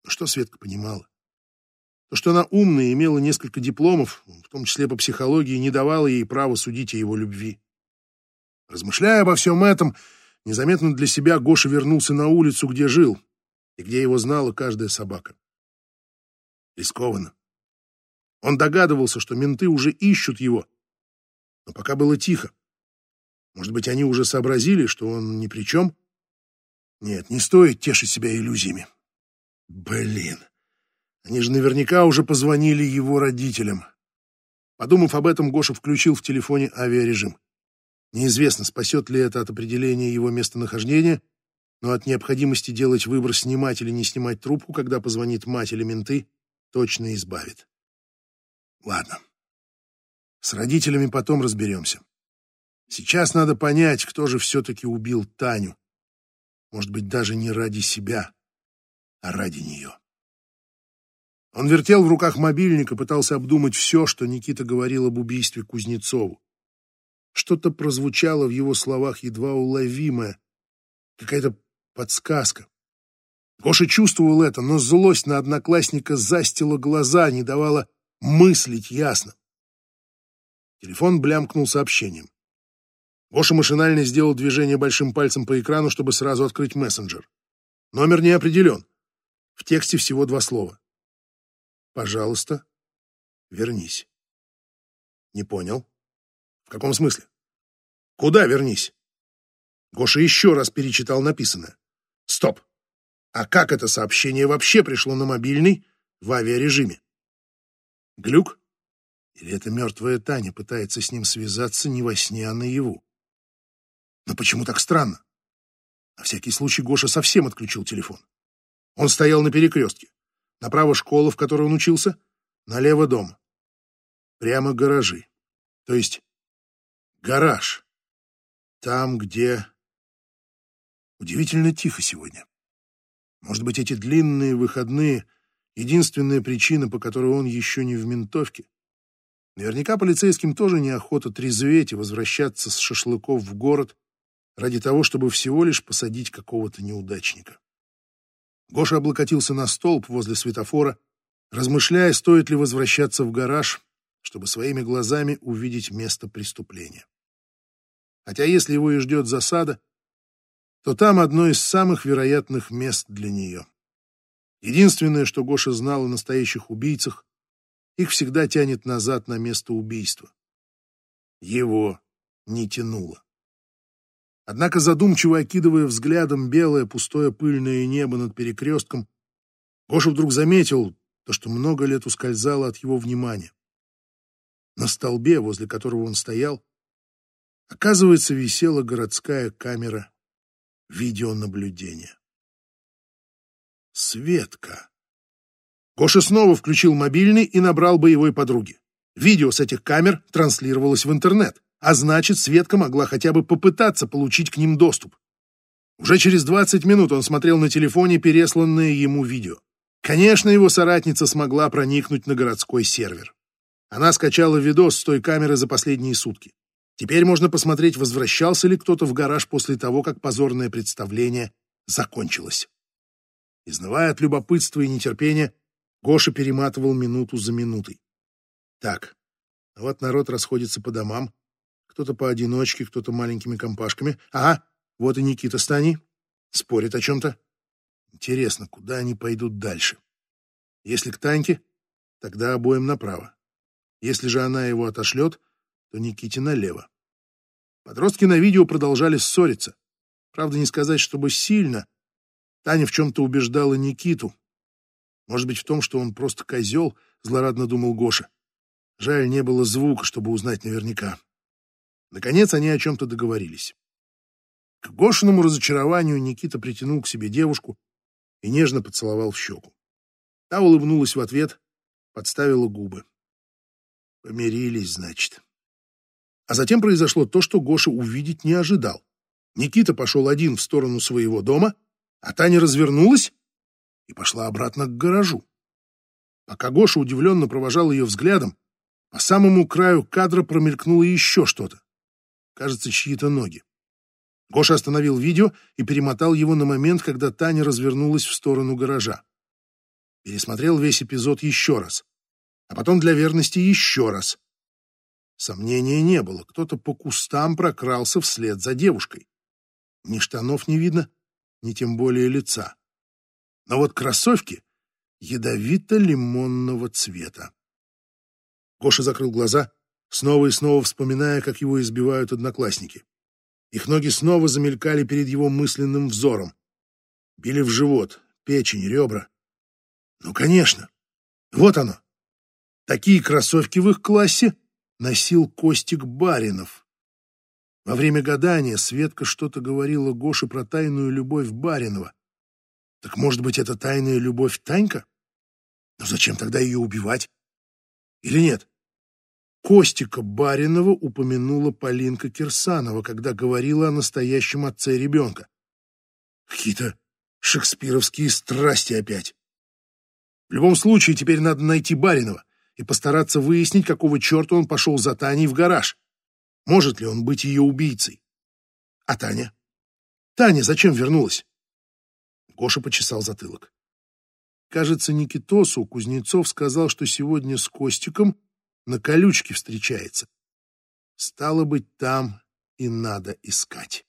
Но что Светка понимала? То, что она умная и имела несколько дипломов, в том числе по психологии, не давало ей права судить о его любви. Размышляя обо всем этом, незаметно для себя Гоша вернулся на улицу, где жил, и где его знала каждая собака. Рискованно. Он догадывался, что менты уже ищут его, но пока было тихо. Может быть, они уже сообразили, что он ни при чем? Нет, не стоит тешить себя иллюзиями. Блин, они же наверняка уже позвонили его родителям. Подумав об этом, Гоша включил в телефоне авиарежим. Неизвестно, спасет ли это от определения его местонахождения, но от необходимости делать выбор, снимать или не снимать трубку, когда позвонит мать или менты, точно избавит. Ладно. С родителями потом разберемся. Сейчас надо понять, кто же все-таки убил Таню. Может быть, даже не ради себя, а ради нее. Он вертел в руках мобильник и пытался обдумать все, что Никита говорил об убийстве Кузнецову. Что-то прозвучало в его словах едва уловимое, какая-то подсказка. Гоша чувствовал это, но злость на одноклассника застила глаза, не давала мыслить ясно. Телефон блямкнул сообщением. Гоша машинально сделал движение большим пальцем по экрану, чтобы сразу открыть мессенджер. Номер не определен. В тексте всего два слова. «Пожалуйста, вернись». Не понял. В каком смысле? Куда вернись? Гоша еще раз перечитал написанное. Стоп. А как это сообщение вообще пришло на мобильный в авиарежиме? Глюк? Или это мертвая Таня пытается с ним связаться не во сне, а наяву? Но почему так странно? На всякий случай Гоша совсем отключил телефон. Он стоял на перекрестке. Направо школа, в которой он учился, налево дом. Прямо гаражи. То есть гараж. Там, где... Удивительно тихо сегодня. Может быть, эти длинные выходные — единственная причина, по которой он еще не в ментовке. Наверняка полицейским тоже неохота трезветь и возвращаться с шашлыков в город, ради того, чтобы всего лишь посадить какого-то неудачника. Гоша облокотился на столб возле светофора, размышляя, стоит ли возвращаться в гараж, чтобы своими глазами увидеть место преступления. Хотя если его и ждет засада, то там одно из самых вероятных мест для нее. Единственное, что Гоша знал о настоящих убийцах, их всегда тянет назад на место убийства. Его не тянуло. Однако, задумчиво окидывая взглядом белое пустое пыльное небо над перекрестком, Гоша вдруг заметил, то, что много лет ускользало от его внимания. На столбе, возле которого он стоял, оказывается, висела городская камера видеонаблюдения. Светка. Гоша снова включил мобильный и набрал боевой подруги. Видео с этих камер транслировалось в интернет, а значит, Светка могла хотя бы попытаться получить к ним доступ. Уже через 20 минут он смотрел на телефоне пересланное ему видео. Конечно, его соратница смогла проникнуть на городской сервер. Она скачала видос с той камеры за последние сутки. Теперь можно посмотреть, возвращался ли кто-то в гараж после того, как позорное представление закончилось. Изнывая от любопытства и нетерпения, Гоша перематывал минуту за минутой. Так, а вот народ расходится по домам. Кто-то поодиночке, кто-то маленькими компашками. Ага, вот и Никита с Таней. Спорит о чем-то. Интересно, куда они пойдут дальше? Если к Таньке, тогда обоим направо. Если же она его отошлет, то Никите налево. Подростки на видео продолжали ссориться. Правда, не сказать, чтобы сильно. Таня в чем-то убеждала Никиту. Может быть, в том, что он просто козел, злорадно думал Гоша. Жаль, не было звука, чтобы узнать наверняка. Наконец они о чем-то договорились. К Гошиному разочарованию Никита притянул к себе девушку и нежно поцеловал в щеку. Та улыбнулась в ответ, подставила губы. Помирились, значит. А затем произошло то, что Гоша увидеть не ожидал. Никита пошел один в сторону своего дома, а Таня развернулась и пошла обратно к гаражу. Пока Гоша удивленно провожал ее взглядом, по самому краю кадра промелькнуло еще что-то. Кажется, чьи-то ноги. Гоша остановил видео и перемотал его на момент, когда Таня развернулась в сторону гаража. Пересмотрел весь эпизод еще раз, а потом для верности еще раз. Сомнения не было, кто-то по кустам прокрался вслед за девушкой. Ни штанов не видно, ни тем более лица. Но вот кроссовки ядовито-лимонного цвета. Гоша закрыл глаза, снова и снова вспоминая, как его избивают одноклассники. Их ноги снова замелькали перед его мысленным взором. Били в живот, печень, ребра. Ну, конечно. Вот оно. Такие кроссовки в их классе носил Костик Баринов. Во время гадания Светка что-то говорила Гоше про тайную любовь Баринова. Так может быть, это тайная любовь Танька? Но зачем тогда ее убивать? Или нет? Костика Баринова упомянула Полинка Кирсанова, когда говорила о настоящем отце ребенка. Какие-то шекспировские страсти опять. В любом случае, теперь надо найти Баринова и постараться выяснить, какого черта он пошел за Таней в гараж. Может ли он быть ее убийцей? А Таня? Таня зачем вернулась? Гоша почесал затылок. Кажется, Никитосу Кузнецов сказал, что сегодня с Костиком на колючке встречается. Стало быть, там и надо искать.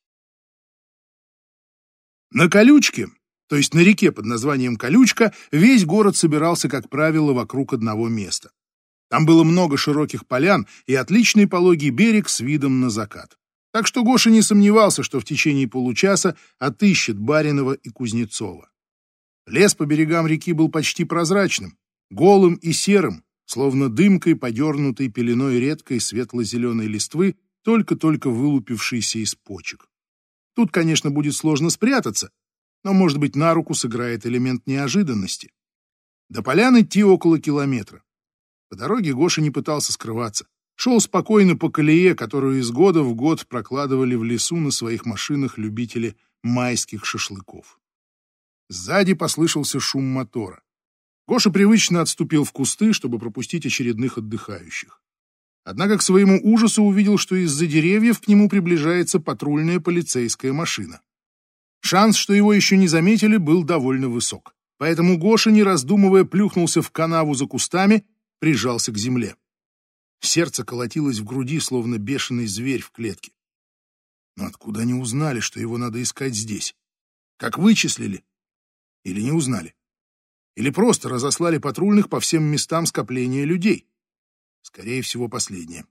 На колючке, то есть на реке под названием Колючка, весь город собирался, как правило, вокруг одного места. Там было много широких полян и отличный пологий берег с видом на закат. Так что Гоша не сомневался, что в течение получаса отыщет Баринова и Кузнецова. Лес по берегам реки был почти прозрачным, голым и серым, словно дымкой, подернутой пеленой редкой светло-зеленой листвы, только-только вылупившейся из почек. Тут, конечно, будет сложно спрятаться, но, может быть, на руку сыграет элемент неожиданности. До полян идти около километра. По дороге Гоша не пытался скрываться. Шел спокойно по колее, которую из года в год прокладывали в лесу на своих машинах любители майских шашлыков. Сзади послышался шум мотора. Гоша привычно отступил в кусты, чтобы пропустить очередных отдыхающих. Однако к своему ужасу увидел, что из-за деревьев к нему приближается патрульная полицейская машина. Шанс, что его еще не заметили, был довольно высок. Поэтому Гоша, не раздумывая, плюхнулся в канаву за кустами, прижался к земле. Сердце колотилось в груди, словно бешеный зверь в клетке. Но откуда они узнали, что его надо искать здесь? Как вычислили? Или не узнали? Или просто разослали патрульных по всем местам скопления людей? Скорее всего, последнее.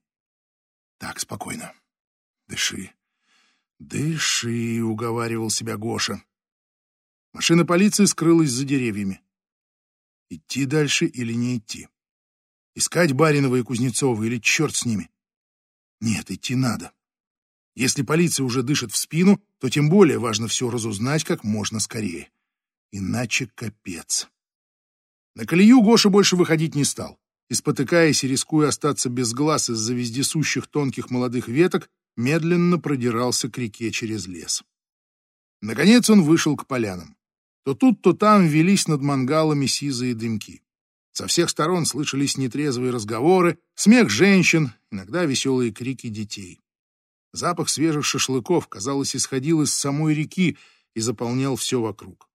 Так, спокойно. Дыши. Дыши, уговаривал себя Гоша. Машина полиции скрылась за деревьями. Идти дальше или не идти? Искать Баринова и Кузнецова или черт с ними? Нет, идти надо. Если полиция уже дышит в спину, то тем более важно все разузнать как можно скорее. Иначе капец. На колею Гоша больше выходить не стал. И, спотыкаясь и рискуя остаться без глаз из-за вездесущих тонких молодых веток, медленно продирался к реке через лес. Наконец он вышел к полянам. То тут, то там велись над мангалами сизые дымки. Со всех сторон слышались нетрезвые разговоры, смех женщин, иногда веселые крики детей. Запах свежих шашлыков, казалось, исходил из самой реки и заполнял все вокруг.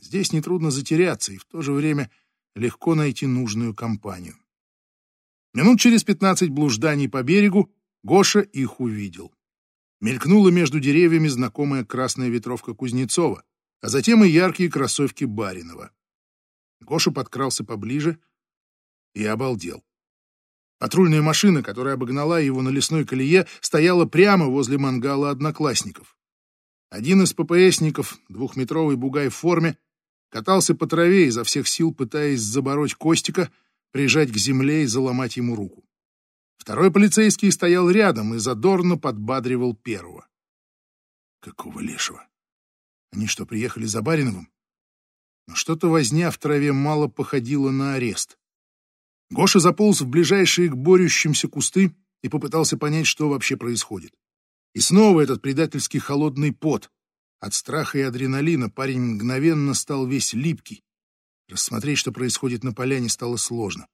Здесь нетрудно затеряться и в то же время легко найти нужную компанию. Минут через пятнадцать блужданий по берегу Гоша их увидел. Мелькнула между деревьями знакомая красная ветровка Кузнецова, а затем и яркие кроссовки Баринова. Гоша подкрался поближе и обалдел. Патрульная машина, которая обогнала его на лесной колее, стояла прямо возле мангала одноклассников. Один из ППСников, двухметровый бугай в форме, катался по траве изо всех сил, пытаясь забороть Костика, прижать к земле и заломать ему руку. Второй полицейский стоял рядом и задорно подбадривал первого. Какого лешего? Они что, приехали за Бариновым? Но что-то возня в траве мало походило на арест. Гоша заполз в ближайшие к борющимся кусты и попытался понять, что вообще происходит. И снова этот предательский холодный пот. От страха и адреналина парень мгновенно стал весь липкий. Рассмотреть, что происходит на поляне, стало сложно.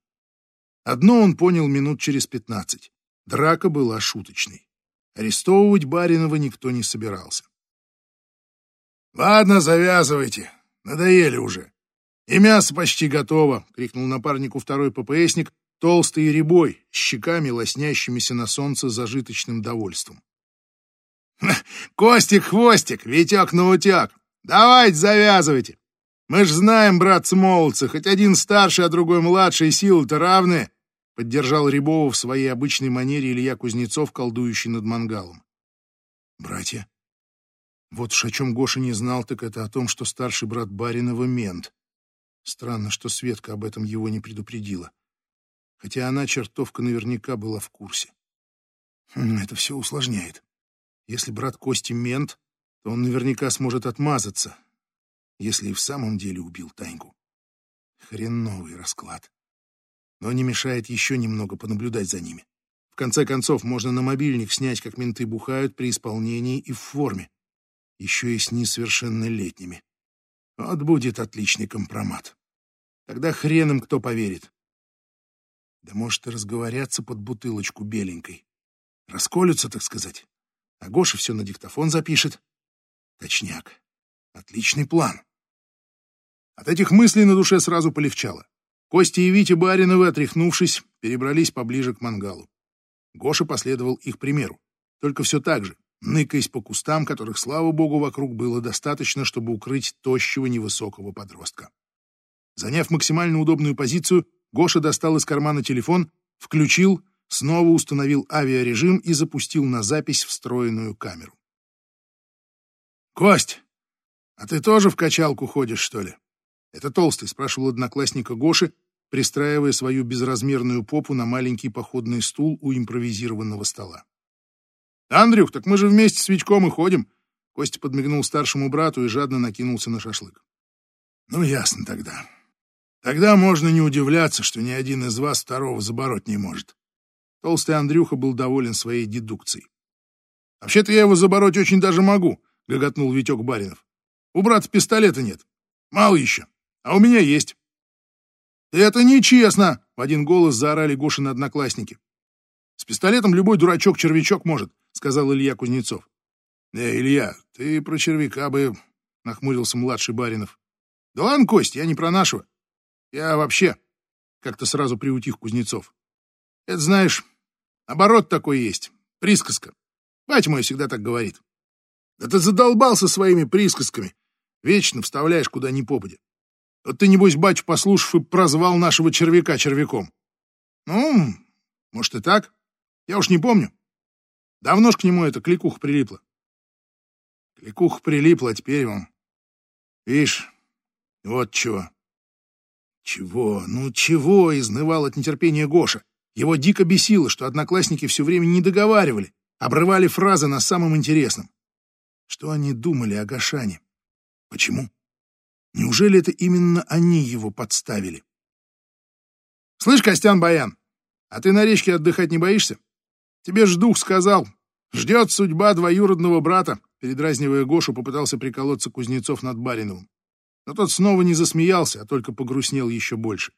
Одно он понял минут через пятнадцать. Драка была шуточной. Арестовывать Баринова никто не собирался. «Ладно, завязывайте. Надоели уже. «И мясо почти готово!» — крикнул напарнику второй ППСник, толстый и рябой, с щеками, лоснящимися на солнце зажиточным довольством. [LAUGHS] «Костик-хвостик, Витек-наутек! Давайте завязывайте! Мы ж знаем, братцы-молодцы, хоть один старший, а другой младший, силы-то равны!» Поддержал Рябова в своей обычной манере Илья Кузнецов, колдующий над мангалом. «Братья, вот уж о чем Гоша не знал, так это о том, что старший брат Баринова мент. Странно, что Светка об этом его не предупредила. Хотя она, чертовка, наверняка была в курсе. Хм, это все усложняет. Если брат Кости мент, то он наверняка сможет отмазаться, если и в самом деле убил Таньку. Хреновый расклад. Но не мешает еще немного понаблюдать за ними. В конце концов, можно на мобильник снять, как менты бухают при исполнении и в форме. Еще и с несовершеннолетними. Вот будет отличный компромат. Тогда хрен им кто поверит. Да может и разговорятся под бутылочку беленькой. Расколются, так сказать. А Гоша все на диктофон запишет. Точняк. Отличный план. От этих мыслей на душе сразу полегчало. Костя и Витя Бариновы, отряхнувшись, перебрались поближе к мангалу. Гоша последовал их примеру. Только все так же, ныкаясь по кустам, которых, слава богу, вокруг было достаточно, чтобы укрыть тощего невысокого подростка. Заняв максимально удобную позицию, Гоша достал из кармана телефон, включил, снова установил авиарежим и запустил на запись встроенную камеру. «Кость, а ты тоже в качалку ходишь, что ли?» Это Толстый спрашивал одноклассника Гоши, пристраивая свою безразмерную попу на маленький походный стул у импровизированного стола. «Андрюх, так мы же вместе с Витьком и ходим!» Костя подмигнул старшему брату и жадно накинулся на шашлык. «Ну, ясно тогда. Тогда можно не удивляться, что ни один из вас второго забороть не может». Толстый Андрюха был доволен своей дедукцией. «Вообще-то я его забороть очень даже могу», — гоготнул Витек Баринов. «У брата пистолета нет. Мало еще. А у меня есть». «Это нечестно!» — в один голос заорали Гошины одноклассники. «С пистолетом любой дурачок-червячок может сказал Илья Кузнецов. «Э, Илья, ты про червяка бы...» — нахмурился младший Баринов. «Да ладно, Кость, я не про нашего. Я вообще...» — как-то сразу приутих Кузнецов. «Это, знаешь, оборот такой есть, присказка. Батя мой всегда так говорит. Да ты задолбался своими присказками. Вечно вставляешь куда ни попадя. Вот ты, небось, батю послушав, и прозвал нашего червяка червяком. Ну, может и так. Я уж не помню. Давно ж к нему эта кликуха прилипла. Кликуха прилипла, а теперь он... Видишь, вот чего. Чего? Ну чего? Изнывал от нетерпения Гоша. Его дико бесило, что одноклассники все время не договаривали, обрывали фразы на самом интересном. Что они думали о Гошане? Почему? Неужели это именно они его подставили? «Слышь, Костян Баян, а ты на речке отдыхать не боишься? Тебе ж дух сказал. Ждет судьба двоюродного брата», передразнивая Гошу, попытался приколоться Кузнецов над Бариновым. Но тот снова не засмеялся, а только погрустнел еще больше.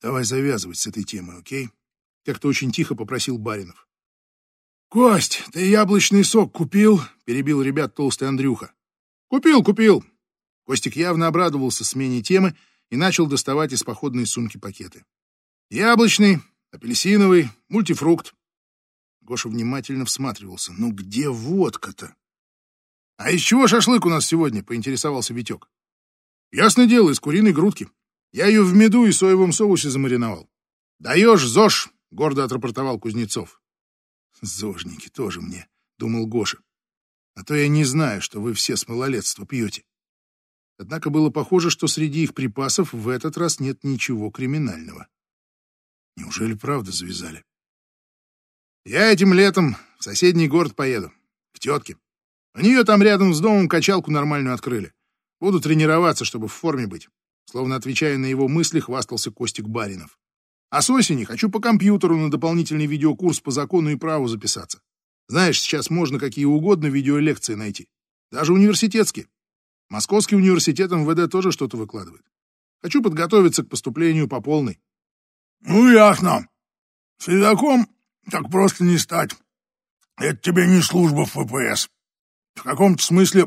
«Давай завязывать с этой темой, окей?» Как-то очень тихо попросил Баринов. «Кость, ты яблочный сок купил?» — перебил ребят толстый Андрюха. «Купил, купил!» Костик явно обрадовался смене темы и начал доставать из походной сумки пакеты. «Яблочный, апельсиновый, мультифрукт». Гоша внимательно всматривался. «Ну где водка-то?» «А из чего шашлык у нас сегодня?» — поинтересовался Витек. «Ясное дело, из куриной грудки. Я ее в меду и соевом соусе замариновал». «Даешь, ЗОЖ!» — гордо отрапортовал Кузнецов. «Зожники тоже мне», — думал Гоша. «А то я не знаю, что вы все с малолетства пьете». Однако было похоже, что среди их припасов в этот раз нет ничего криминального. Неужели правда завязали? «Я этим летом в соседний город поеду, к тетке. У нее там рядом с домом качалку нормальную открыли. Буду тренироваться, чтобы в форме быть». Словно отвечая на его мысли, хвастался Костик Баринов. А с осени хочу по компьютеру на дополнительный видеокурс по закону и праву записаться. Знаешь, сейчас можно какие угодно видеолекции найти. Даже университетские. Московский университет МВД тоже что-то выкладывает. Хочу подготовиться к поступлению по полной. Ну, ясно. Следаком так просто не стать. Это тебе не служба в ФПС. В каком-то смысле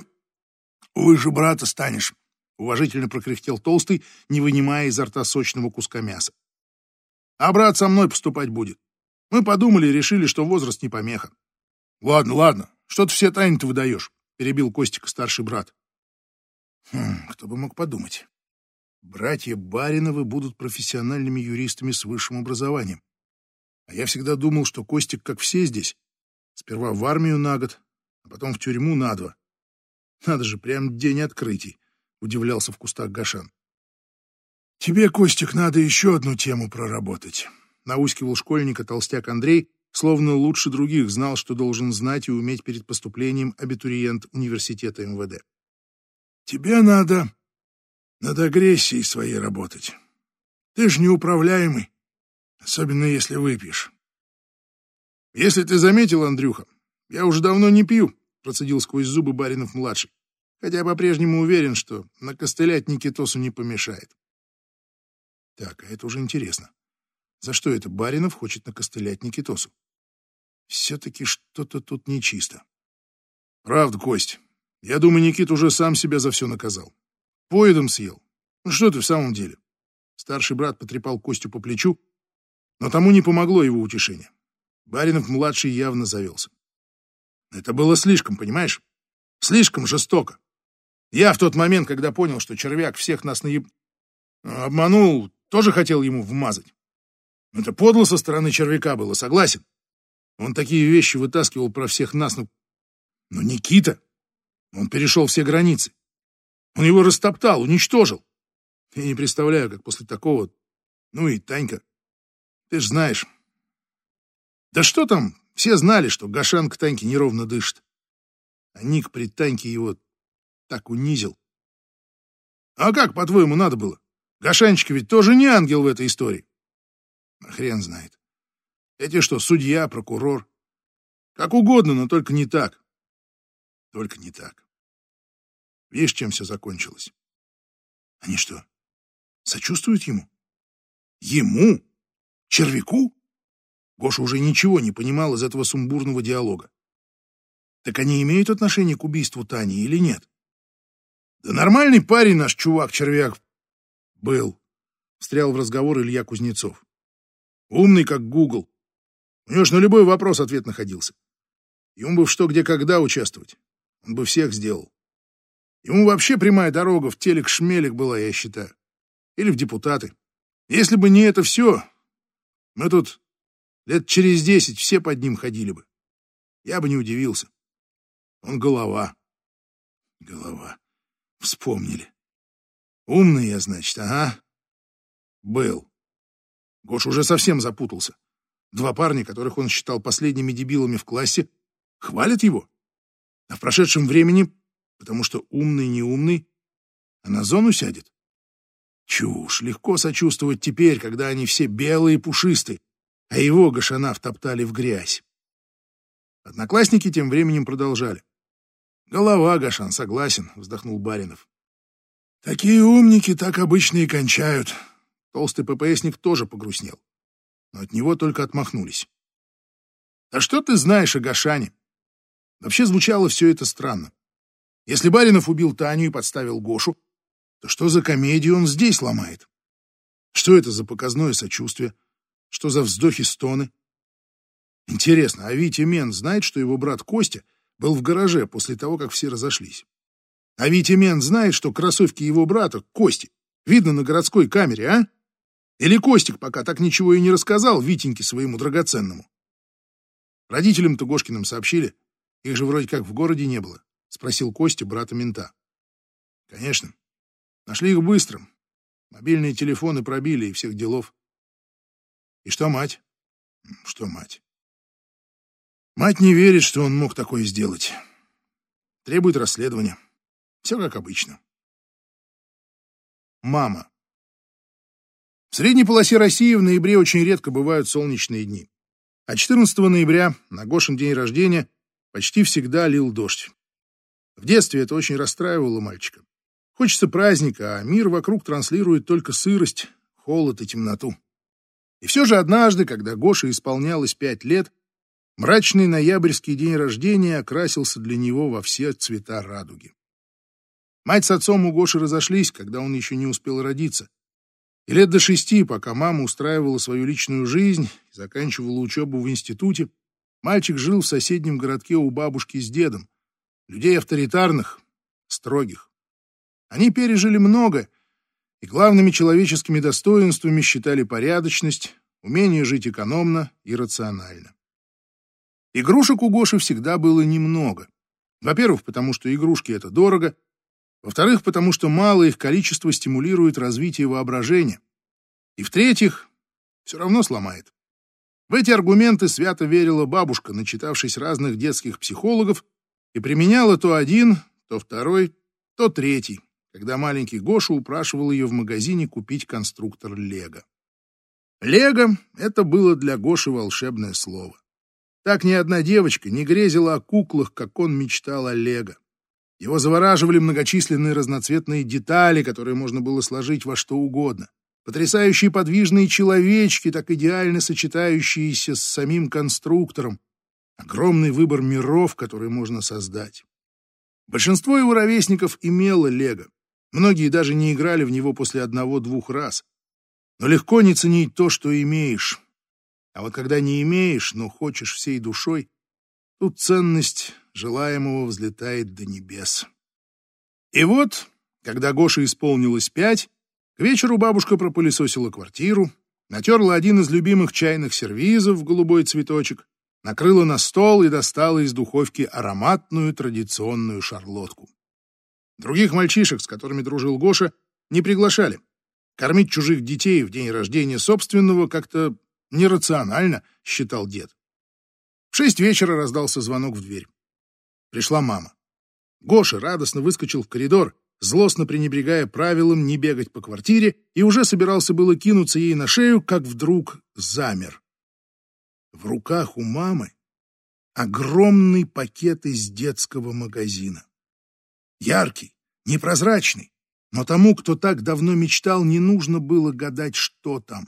выше брата станешь. Уважительно прокряхтел Толстый, не вынимая изо рта сочного куска мяса. А брат со мной поступать будет. Мы подумали и решили, что возраст не помеха. Ладно, ладно, что ты все тайны-то выдаешь? Перебил Костика старший брат. Хм, кто бы мог подумать. Братья Бариновы будут профессиональными юристами с высшим образованием. А я всегда думал, что Костик, как все здесь, сперва в армию на год, а потом в тюрьму на два. Надо же, прям день открытий, удивлялся в кустах Гашан. «Тебе, Костик, надо еще одну тему проработать», — наускивал школьника толстяк Андрей, словно лучше других знал, что должен знать и уметь перед поступлением абитуриент университета МВД. «Тебе надо над агрессией своей работать. Ты ж неуправляемый, особенно если выпьешь». «Если ты заметил, Андрюха, я уже давно не пью», — процедил сквозь зубы Баринов-младший, хотя по-прежнему уверен, что накостылять Никитосу не помешает. Так, а это уже интересно. За что это Баринов хочет накостылять Никитосу? Все-таки что-то тут нечисто. Правда, Кость. Я думаю, Никит уже сам себя за все наказал. Поедом съел. Ну что ты в самом деле? Старший брат потрепал Костю по плечу, но тому не помогло его утешение. Баринов-младший явно завелся. Это было слишком, понимаешь? Слишком жестоко. Я в тот момент, когда понял, что червяк всех нас наеб... обманул, тоже хотел ему вмазать. Это подло со стороны червяка было, согласен. Он такие вещи вытаскивал про всех нас, но... Но Никита, он перешел все границы. Он его растоптал, уничтожил. Я не представляю, как после такого... Ну и Танька, ты ж знаешь. Да что там, все знали, что Гашан к Таньке неровно дышит. А Ник при Таньке его так унизил. А как, по-твоему, надо было? Гашанчик ведь тоже не ангел в этой истории. А хрен знает. Эти что, судья, прокурор? Как угодно, но только не так. Только не так. Видишь, чем все закончилось? Они что, сочувствуют ему? Ему? Червяку? Гоша уже ничего не понимал из этого сумбурного диалога. Так они имеют отношение к убийству Тани или нет? Да нормальный парень наш чувак-червяк был. Встрял в разговор Илья Кузнецов. Умный, как Гугл. У него ж на любой вопрос ответ находился. Ему бы в что, где, когда участвовать. Он бы всех сделал. Ему вообще прямая дорога в телек-шмелек была, я считаю. Или в депутаты. Если бы не это все, мы тут лет через десять все под ним ходили бы. Я бы не удивился. Он голова. Голова. Вспомнили. Умный я, значит, ага. Был. Гош уже совсем запутался. Два парня, которых он считал последними дебилами в классе, хвалят его. А в прошедшем времени, потому что умный не умный, а на зону сядет. Чушь, легко сочувствовать теперь, когда они все белые и пушистые, а его Гашана втоптали в грязь. Одноклассники тем временем продолжали. «Голова, Гашан, согласен», — вздохнул Баринов. «Такие умники так обычно и кончают». Толстый ППСник тоже погрустнел. Но от него только отмахнулись. «А что ты знаешь о Гашане?» Вообще звучало все это странно. Если Баринов убил Таню и подставил Гошу, то что за комедию он здесь ломает? Что это за показное сочувствие? Что за вздохи-стоны? Интересно, а Витя Мен знает, что его брат Костя был в гараже после того, как все разошлись? А Витя Мен знает, что кроссовки его брата, Кости, видно на городской камере, а? Или Костик пока так ничего и не рассказал Витеньке своему драгоценному? Родителям-то Гошкиным сообщили. Их же вроде как в городе не было, — спросил Костя брата мента. Конечно. Нашли их быстро. Мобильные телефоны пробили и всех делов. И что мать? Что мать? Мать не верит, что он мог такое сделать. Требует расследования. Все как обычно. Мама. В средней полосе России в ноябре очень редко бывают солнечные дни. А 14 ноября, на Гошин день рождения, почти всегда лил дождь. В детстве это очень расстраивало мальчика. Хочется праздника, а мир вокруг транслирует только сырость, холод и темноту. И все же однажды, когда Гоше исполнялось пять лет, мрачный ноябрьский день рождения окрасился для него во все цвета радуги. Мать с отцом у Гоши разошлись, когда он еще не успел родиться. И лет до шести, пока мама устраивала свою личную жизнь и заканчивала учебу в институте, мальчик жил в соседнем городке у бабушки с дедом, людей авторитарных, строгих. Они пережили много, и главными человеческими достоинствами считали порядочность, умение жить экономно и рационально. Игрушек у Гоши всегда было немного. Во-первых, потому что игрушки — это дорого. Во-вторых, потому что малое их количество стимулирует развитие воображения. И в-третьих, все равно сломает. В эти аргументы свято верила бабушка, начитавшись разных детских психологов, и применяла то один, то второй, то третий, когда маленький Гоша упрашивал ее в магазине купить конструктор Лего. Лего — это было для Гоши волшебное слово. Так ни одна девочка не грезила о куклах, как он мечтал о Лего. Его завораживали многочисленные разноцветные детали, которые можно было сложить во что угодно. Потрясающие подвижные человечки, так идеально сочетающиеся с самим конструктором. Огромный выбор миров, которые можно создать. Большинство его ровесников имело лего, Многие даже не играли в него после одного-двух раз. Но легко не ценить то, что имеешь. А вот когда не имеешь, но хочешь всей душой, тут ценность желаемого взлетает до небес. И вот, когда Гоше исполнилось пять, к вечеру бабушка пропылесосила квартиру, натерла один из любимых чайных сервизов в голубой цветочек, накрыла на стол и достала из духовки ароматную традиционную шарлотку. Других мальчишек, с которыми дружил Гоша, не приглашали. Кормить чужих детей в день рождения собственного как-то нерационально, считал дед. В шесть вечера раздался звонок в дверь. Пришла мама. Гоша радостно выскочил в коридор, злостно пренебрегая правилам не бегать по квартире, и уже собирался было кинуться ей на шею, как вдруг замер. В руках у мамы огромный пакет из детского магазина яркий, непрозрачный, но тому, кто так давно мечтал, не нужно было гадать, что там.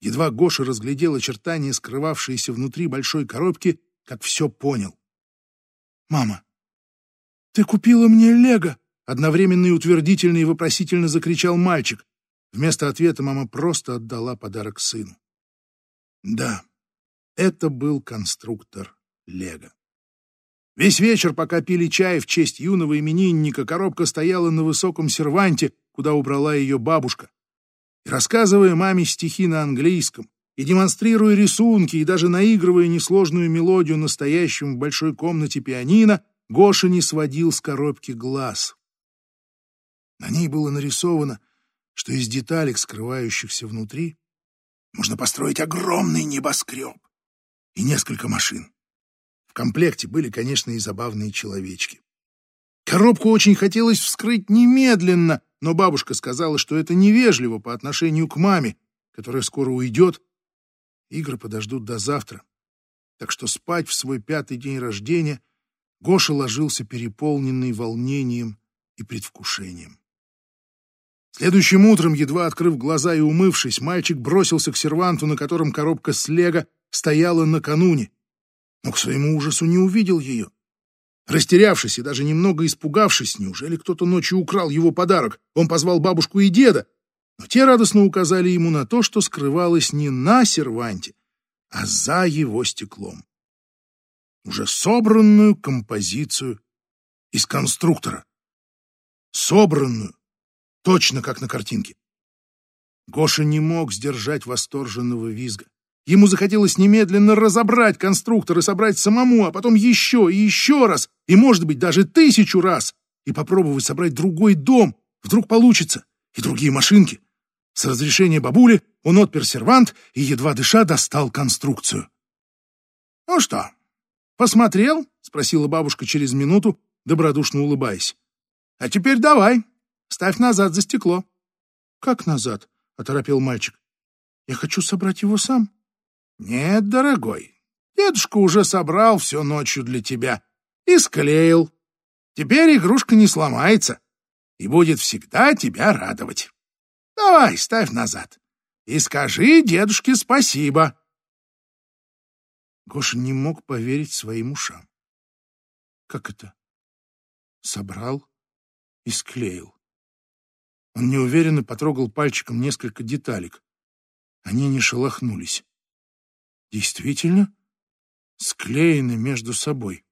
Едва Гоша разглядел очертания, скрывавшиеся внутри большой коробки, как все понял. «Мама, ты купила мне лего!» Одновременно и утвердительно и вопросительно закричал мальчик. Вместо ответа мама просто отдала подарок сыну. Да, это был конструктор лего. Весь вечер, пока пили чай в честь юного именинника, коробка стояла на высоком серванте, куда убрала ее бабушка. И рассказывая маме стихи на английском, и демонстрируя рисунки, и даже наигрывая несложную мелодию настоящим в большой комнате пианино, Гоша не сводил с коробки глаз. На ней было нарисовано что из деталек, скрывающихся внутри, можно построить огромный небоскреб и несколько машин. Комплекте были, конечно, и забавные человечки. Коробку очень хотелось вскрыть немедленно, но бабушка сказала, что это невежливо по отношению к маме, которая скоро уйдет. Игры подождут до завтра. Так что спать в свой пятый день рождения Гоша ложился переполненный волнением и предвкушением. Следующим утром, едва открыв глаза и умывшись, мальчик бросился к серванту, на котором коробка с лего стояла накануне, но к своему ужасу не увидел ее. Растерявшись и даже немного испугавшись, неужели кто-то ночью украл его подарок, он позвал бабушку и деда, но те радостно указали ему на то, что скрывалось не на серванте, а за его стеклом. Уже собранную композицию из конструктора. Собранную, точно как на картинке. Гоша не мог сдержать восторженного визга. Ему захотелось немедленно разобрать конструктор и собрать самому, а потом еще и еще раз, и, может быть, даже тысячу раз, и попробовать собрать другой дом. Вдруг получится. И другие машинки. С разрешения бабули он отпер сервант и, едва дыша, достал конструкцию. «Ну что, посмотрел?» — спросила бабушка через минуту, добродушно улыбаясь. «А теперь давай, Ставь назад за стекло. Как назад? оторопел мальчик. Я хочу собрать его сам. Нет, дорогой. Дедушка уже собрал все ночью для тебя и склеил. Теперь игрушка не сломается и будет всегда тебя радовать. Давай, ставь назад и скажи дедушке спасибо. Гоша не мог поверить своим ушам. Как это? Собрал и склеил. Он неуверенно потрогал пальчиком несколько деталек. Они не шелохнулись. Действительно, склеены между собой.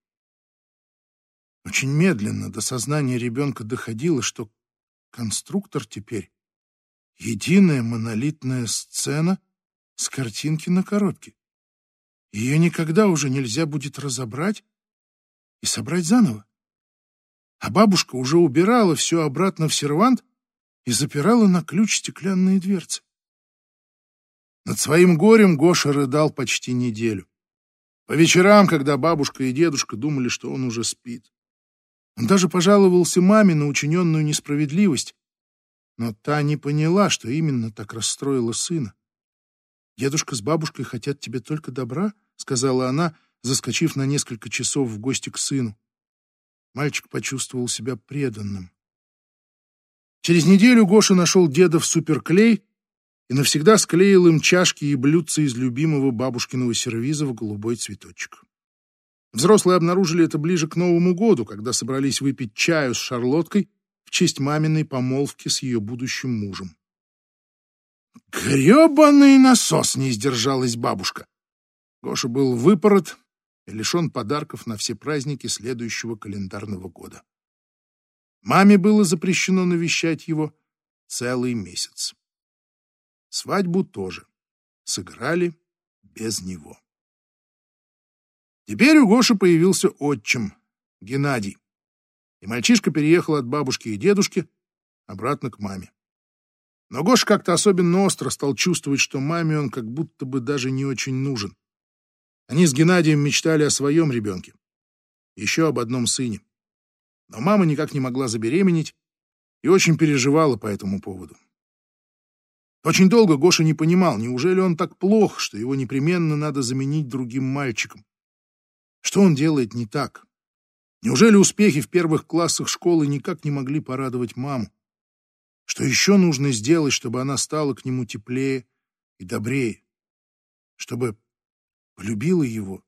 Очень медленно до сознания ребенка доходило, что конструктор теперь — единая монолитная сцена с картинки на коробке. Ее никогда уже нельзя будет разобрать и собрать заново. А бабушка уже убирала все обратно в сервант, и запирала на ключ стеклянные дверцы. Над своим горем Гоша рыдал почти неделю. По вечерам, когда бабушка и дедушка думали, что он уже спит. Он даже пожаловался маме на учиненную несправедливость, но та не поняла, что именно так расстроила сына. «Дедушка с бабушкой хотят тебе только добра», — сказала она, заскочив на несколько часов в гости к сыну. Мальчик почувствовал себя преданным. Через неделю Гоша нашел деда в суперклей и навсегда склеил им чашки и блюдца из любимого бабушкиного сервиза в голубой цветочек. Взрослые обнаружили это ближе к Новому году, когда собрались выпить чаю с Шарлоткой в честь маминой помолвки с ее будущим мужем. «Гребаный насос!» — не сдержалась бабушка. Гоша был выпорот и лишен подарков на все праздники следующего календарного года. Маме было запрещено навещать его целый месяц. Свадьбу тоже сыграли без него. Теперь у Гоши появился отчим, Геннадий, и мальчишка переехал от бабушки и дедушки обратно к маме. Но Гоша как-то особенно остро стал чувствовать, что маме он как будто бы даже не очень нужен. Они с Геннадием мечтали о своем ребенке, еще об одном сыне но мама никак не могла забеременеть и очень переживала по этому поводу. Очень долго Гоша не понимал, неужели он так плох, что его непременно надо заменить другим мальчиком. Что он делает не так? Неужели успехи в первых классах школы никак не могли порадовать маму? Что еще нужно сделать, чтобы она стала к нему теплее и добрее? Чтобы полюбила его?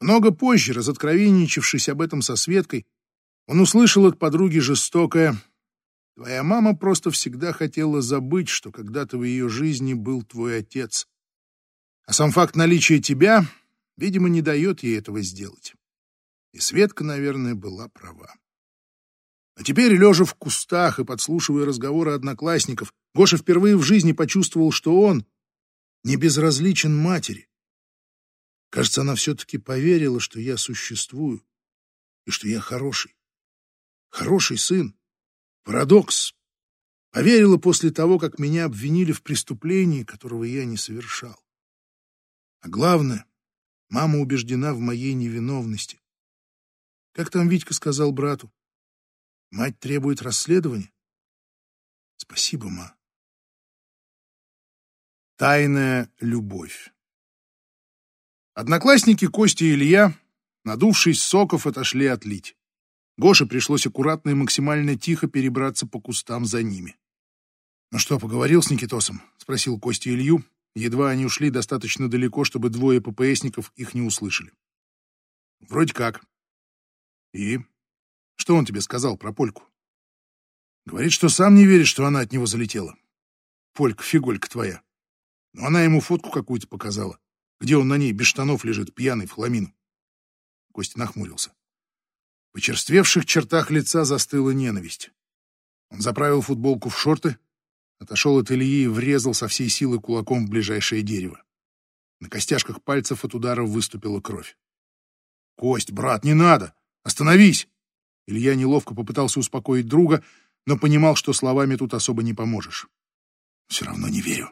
Много позже, разоткровенничавшись об этом со Светкой, он услышал от подруги жестокое «Твоя мама просто всегда хотела забыть, что когда-то в ее жизни был твой отец. А сам факт наличия тебя, видимо, не дает ей этого сделать». И Светка, наверное, была права. А теперь, лежа в кустах и подслушивая разговоры одноклассников, Гоша впервые в жизни почувствовал, что он не безразличен матери. Кажется, она все-таки поверила, что я существую и что я хороший. Хороший сын. Парадокс. Поверила после того, как меня обвинили в преступлении, которого я не совершал. А главное, мама убеждена в моей невиновности. Как там Витька сказал брату? Мать требует расследования? Спасибо, ма. Тайная любовь. Одноклассники Костя и Илья, надувшись соков, отошли отлить. Гоше пришлось аккуратно и максимально тихо перебраться по кустам за ними. «Ну что, поговорил с Никитосом?» — спросил Костя Илью. Едва они ушли достаточно далеко, чтобы двое ППСников их не услышали. «Вроде как. И? Что он тебе сказал про Польку?» «Говорит, что сам не верит, что она от него залетела. Полька, фиголька твоя. Но она ему фотку какую-то показала, где он на ней без штанов лежит, пьяный в хламину». Костя нахмурился. В очерствевших чертах лица застыла ненависть. Он заправил футболку в шорты, отошел от Ильи и врезал со всей силы кулаком в ближайшее дерево. На костяшках пальцев от удара выступила кровь. «Кость, брат, не надо! Остановись!» Илья неловко попытался успокоить друга, но понимал, что словами тут особо не поможешь. «Все равно не верю.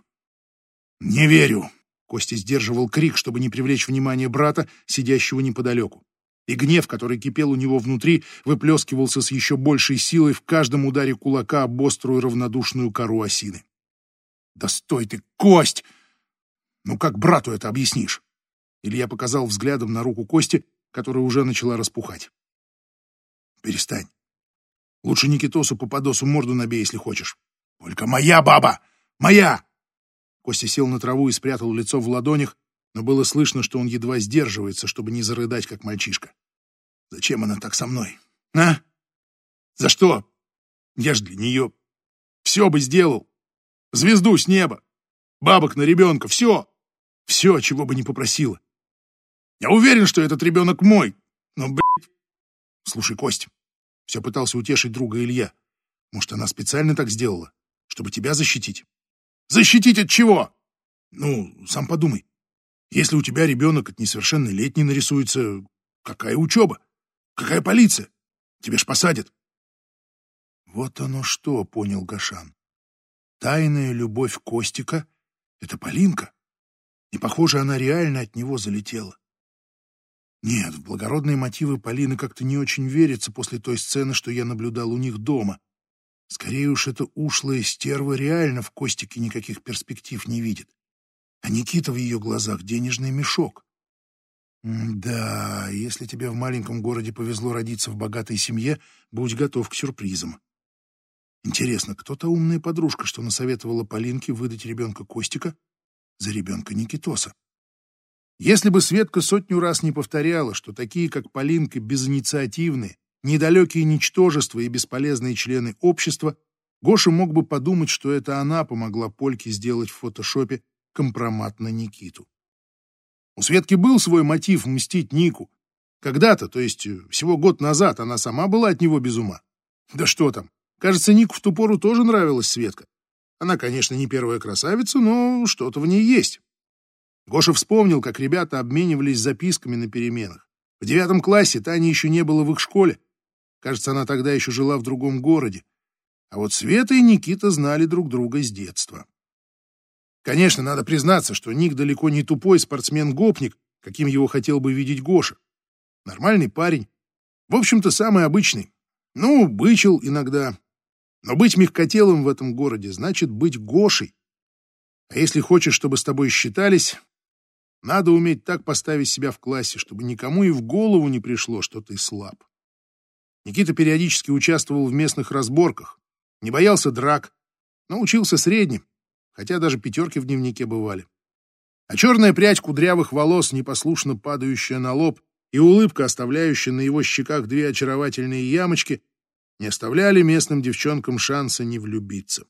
Не верю!» Костя сдерживал крик, чтобы не привлечь внимание брата, сидящего неподалеку и гнев, который кипел у него внутри, выплескивался с еще большей силой в каждом ударе кулака об острую равнодушную кору осины. «Да стой ты, кость! Ну как брату это объяснишь?» Илья показал взглядом на руку Кости, которая уже начала распухать. «Перестань. Лучше Никитосу Попадосу морду набей, если хочешь. Только моя баба! Моя!» Костя сел на траву и спрятал лицо в ладонях, но было слышно, что он едва сдерживается, чтобы не зарыдать, как мальчишка. Зачем она так со мной? А? За что? Я ж для нее все бы сделал. Звезду с неба, бабок на ребенка, все. Все, чего бы не попросила. Я уверен, что этот ребенок мой, но, блядь... Слушай, Кость, все пытался утешить друга Илья. Может, она специально так сделала, чтобы тебя защитить? Защитить от чего? Ну, сам подумай. Если у тебя ребенок от несовершеннолетней нарисуется, какая учеба? Какая полиция? Тебе ж посадят. Вот оно что, понял Гашан. Тайная любовь Костика — это Полинка. И, похоже, она реально от него залетела. Нет, в благородные мотивы Полины как-то не очень верится после той сцены, что я наблюдал у них дома. Скорее уж, эта ушлая стерва реально в Костике никаких перспектив не видит а Никита в ее глазах денежный мешок. Да, если тебе в маленьком городе повезло родиться в богатой семье, будь готов к сюрпризам. Интересно, кто та умная подружка, что насоветовала Полинке выдать ребенка Костика за ребенка Никитоса? Если бы Светка сотню раз не повторяла, что такие, как Полинка, безинициативные, недалекие ничтожества и бесполезные члены общества, Гоша мог бы подумать, что это она помогла Польке сделать в фотошопе компромат на Никиту. У Светки был свой мотив мстить Нику. Когда-то, то есть э, всего год назад, она сама была от него без ума. Да что там, кажется, Нику в ту пору тоже нравилась Светка. Она, конечно, не первая красавица, но что-то в ней есть. Гоша вспомнил, как ребята обменивались записками на переменах. В девятом классе Тани еще не было в их школе. Кажется, она тогда еще жила в другом городе. А вот Света и Никита знали друг друга с детства. Конечно, надо признаться, что Ник далеко не тупой спортсмен-гопник, каким его хотел бы видеть Гоша. Нормальный парень. В общем-то, самый обычный. Ну, бычил иногда. Но быть мягкотелым в этом городе значит быть Гошей. А если хочешь, чтобы с тобой считались, надо уметь так поставить себя в классе, чтобы никому и в голову не пришло, что ты слаб. Никита периодически участвовал в местных разборках, не боялся драк, но учился средним хотя даже пятерки в дневнике бывали. А черная прядь кудрявых волос, непослушно падающая на лоб, и улыбка, оставляющая на его щеках две очаровательные ямочки, не оставляли местным девчонкам шанса не влюбиться.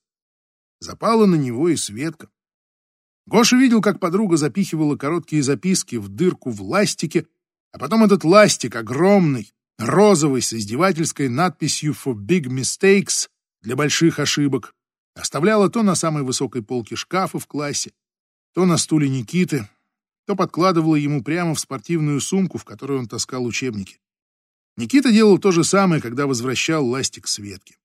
Запала на него и Светка. Гоша видел, как подруга запихивала короткие записки в дырку в ластике, а потом этот ластик огромный, розовый, с издевательской надписью «For big mistakes» для больших ошибок, Оставляла то на самой высокой полке шкафа в классе, то на стуле Никиты, то подкладывала ему прямо в спортивную сумку, в которой он таскал учебники. Никита делал то же самое, когда возвращал ластик Светке.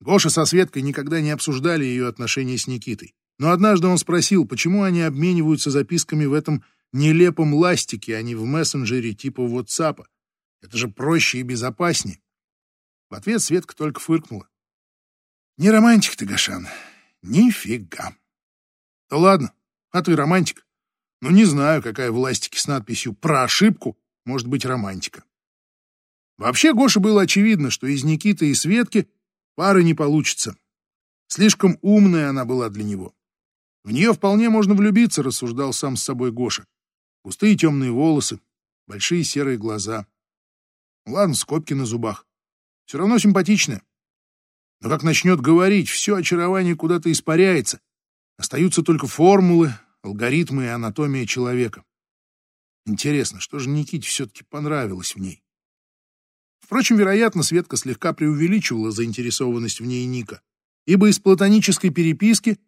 Гоша со Светкой никогда не обсуждали ее отношения с Никитой. Но однажды он спросил, почему они обмениваются записками в этом нелепом ластике, а не в мессенджере типа WhatsApp. Это же проще и безопаснее. В ответ Светка только фыркнула. Не романтик ты, Гашан. Нифига. Да ладно, а ты романтик? Ну, не знаю, какая в ластике с надписью «Про ошибку» может быть романтика. Вообще, Гоше было очевидно, что из Никиты и Светки пары не получится. Слишком умная она была для него. В нее вполне можно влюбиться, рассуждал сам с собой Гоша. Густые темные волосы, большие серые глаза. Ладно, скобки на зубах. Все равно симпатичная. Но как начнет говорить, все очарование куда-то испаряется. Остаются только формулы, алгоритмы и анатомия человека. Интересно, что же Никите все-таки понравилось в ней? Впрочем, вероятно, Светка слегка преувеличивала заинтересованность в ней Ника, ибо из платонической переписки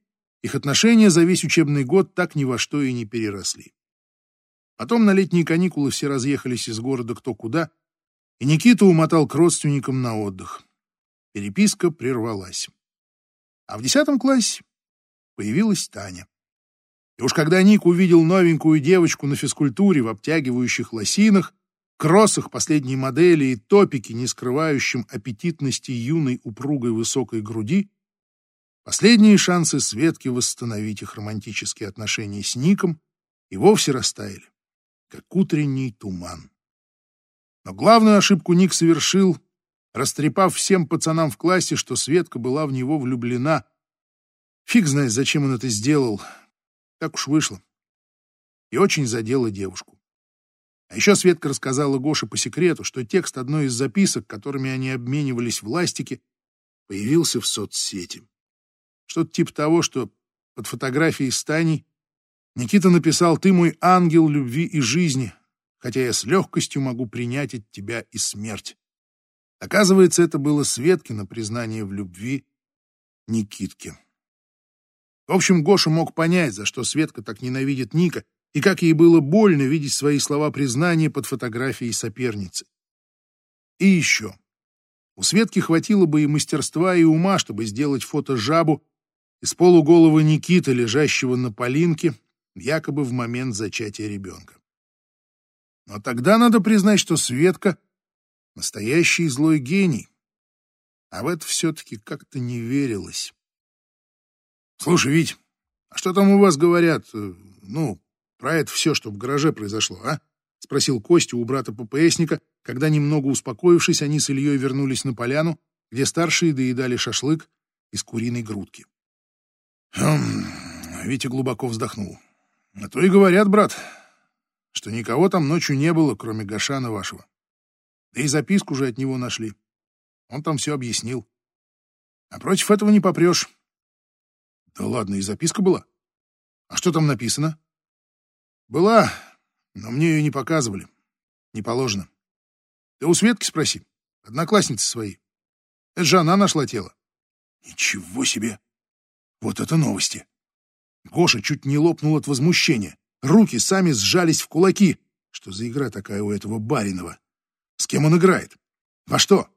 их отношения за весь учебный год так ни во что и не переросли. Потом на летние каникулы все разъехались из города кто куда, и Никита умотал к родственникам на отдых. Переписка прервалась. А в десятом классе появилась Таня. И уж когда Ник увидел новенькую девочку на физкультуре в обтягивающих лосинах, кроссах последней модели и топике, не скрывающем аппетитности юной упругой высокой груди, последние шансы Светки восстановить их романтические отношения с Ником и вовсе растаяли, как утренний туман. Но главную ошибку Ник совершил, растрепав всем пацанам в классе, что Светка была в него влюблена. Фиг знает, зачем он это сделал. Так уж вышло. И очень задело девушку. А еще Светка рассказала Гоше по секрету, что текст одной из записок, которыми они обменивались в ластике, появился в соцсети. Что-то типа того, что под фотографией с Таней Никита написал «Ты мой ангел любви и жизни, хотя я с легкостью могу принять от тебя и смерть». Оказывается, это было Светкино признание в любви Никитке. В общем, Гоша мог понять, за что Светка так ненавидит Ника, и как ей было больно видеть свои слова признания под фотографией соперницы. И еще. У Светки хватило бы и мастерства, и ума, чтобы сделать фото жабу из полуголого Никиты, лежащего на полинке, якобы в момент зачатия ребенка. Но тогда надо признать, что Светка — настоящий злой гений. А в это все-таки как-то не верилось. Слушай, Вить, а что там у вас говорят, ну, про это все, что в гараже произошло, а? Спросил Костя у брата ППСника, когда, немного успокоившись, они с Ильей вернулись на поляну, где старшие доедали шашлык из куриной грудки. Хм, Витя глубоко вздохнул. А то и говорят, брат, что никого там ночью не было, кроме Гашана вашего. Да и записку же от него нашли. Он там все объяснил. А против этого не попрешь. Да ладно, и записка была. А что там написано? Была, но мне ее не показывали. Не положено. Ты у Светки спроси, одноклассницы свои. Это же она нашла тело. Ничего себе! Вот это новости! Гоша чуть не лопнул от возмущения. Руки сами сжались в кулаки. Что за игра такая у этого Баринова? С кем он играет? Во что?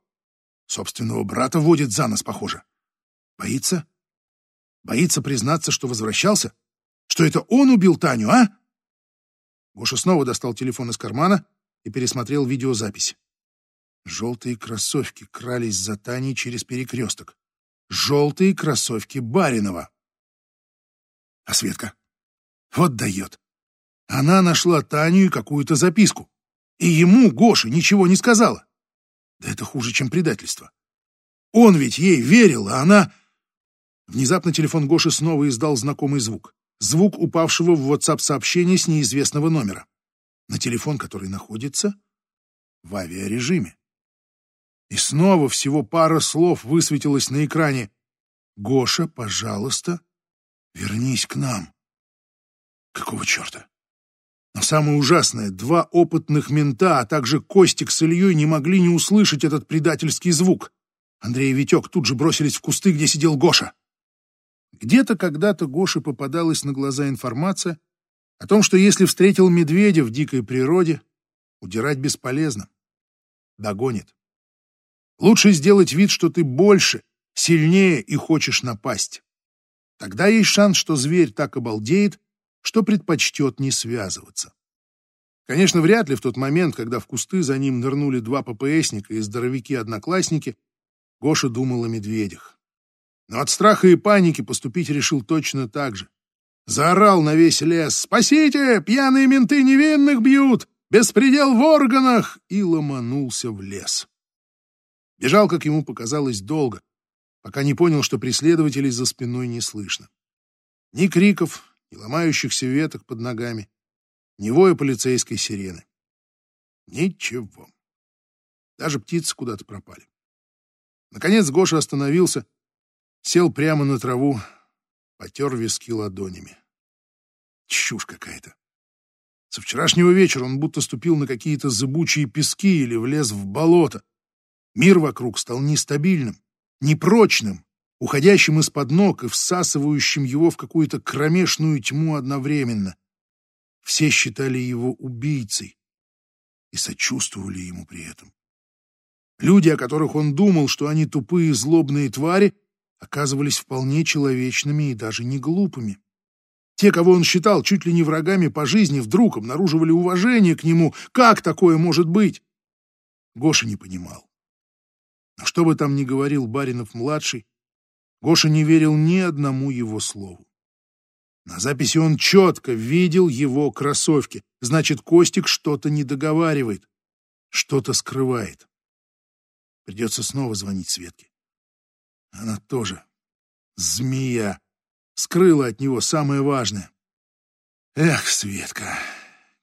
Собственного брата водит за нос, похоже. Боится? Боится признаться, что возвращался? Что это он убил Таню, а? Гоша снова достал телефон из кармана и пересмотрел видеозапись. Желтые кроссовки крались за Таней через перекресток. Желтые кроссовки Баринова. А Светка? Вот дает. Она нашла Таню и какую-то записку. И ему, Гоше, ничего не сказала. Да это хуже, чем предательство. Он ведь ей верил, а она... Внезапно телефон Гоши снова издал знакомый звук. Звук упавшего в WhatsApp-сообщения с неизвестного номера. На телефон, который находится в авиарежиме. И снова всего пара слов высветилось на экране. «Гоша, пожалуйста, вернись к нам». Какого черта? Но самое ужасное, два опытных мента, а также Костик с Ильей не могли не услышать этот предательский звук. Андрей и Витек тут же бросились в кусты, где сидел Гоша. Где-то когда-то Гоше попадалась на глаза информация о том, что если встретил медведя в дикой природе, удирать бесполезно. Догонит. Лучше сделать вид, что ты больше, сильнее и хочешь напасть. Тогда есть шанс, что зверь так обалдеет, что предпочтет не связываться. Конечно, вряд ли в тот момент, когда в кусты за ним нырнули два ППСника и здоровяки-одноклассники, Гоша думал о медведях. Но от страха и паники поступить решил точно так же. Заорал на весь лес «Спасите! Пьяные менты невинных бьют! Беспредел в органах!» и ломанулся в лес. Бежал, как ему показалось, долго, пока не понял, что преследователей за спиной не слышно. Ни криков, ни ломающихся веток под ногами, ни воя полицейской сирены. Ничего. Даже птицы куда-то пропали. Наконец Гоша остановился, сел прямо на траву, потер виски ладонями. Чушь какая-то. Со вчерашнего вечера он будто ступил на какие-то зыбучие пески или влез в болото. Мир вокруг стал нестабильным, непрочным, уходящим из-под ног и всасывающим его в какую-то кромешную тьму одновременно. Все считали его убийцей и сочувствовали ему при этом. Люди, о которых он думал, что они тупые злобные твари, оказывались вполне человечными и даже не глупыми. Те, кого он считал чуть ли не врагами по жизни, вдруг обнаруживали уважение к нему. Как такое может быть? Гоша не понимал. Но что бы там ни говорил Баринов-младший, Гоша не верил ни одному его слову. На записи он четко видел его кроссовки. Значит, Костик что-то не договаривает, что-то скрывает. Придется снова звонить Светке. Она тоже змея. Скрыла от него самое важное. Эх, Светка,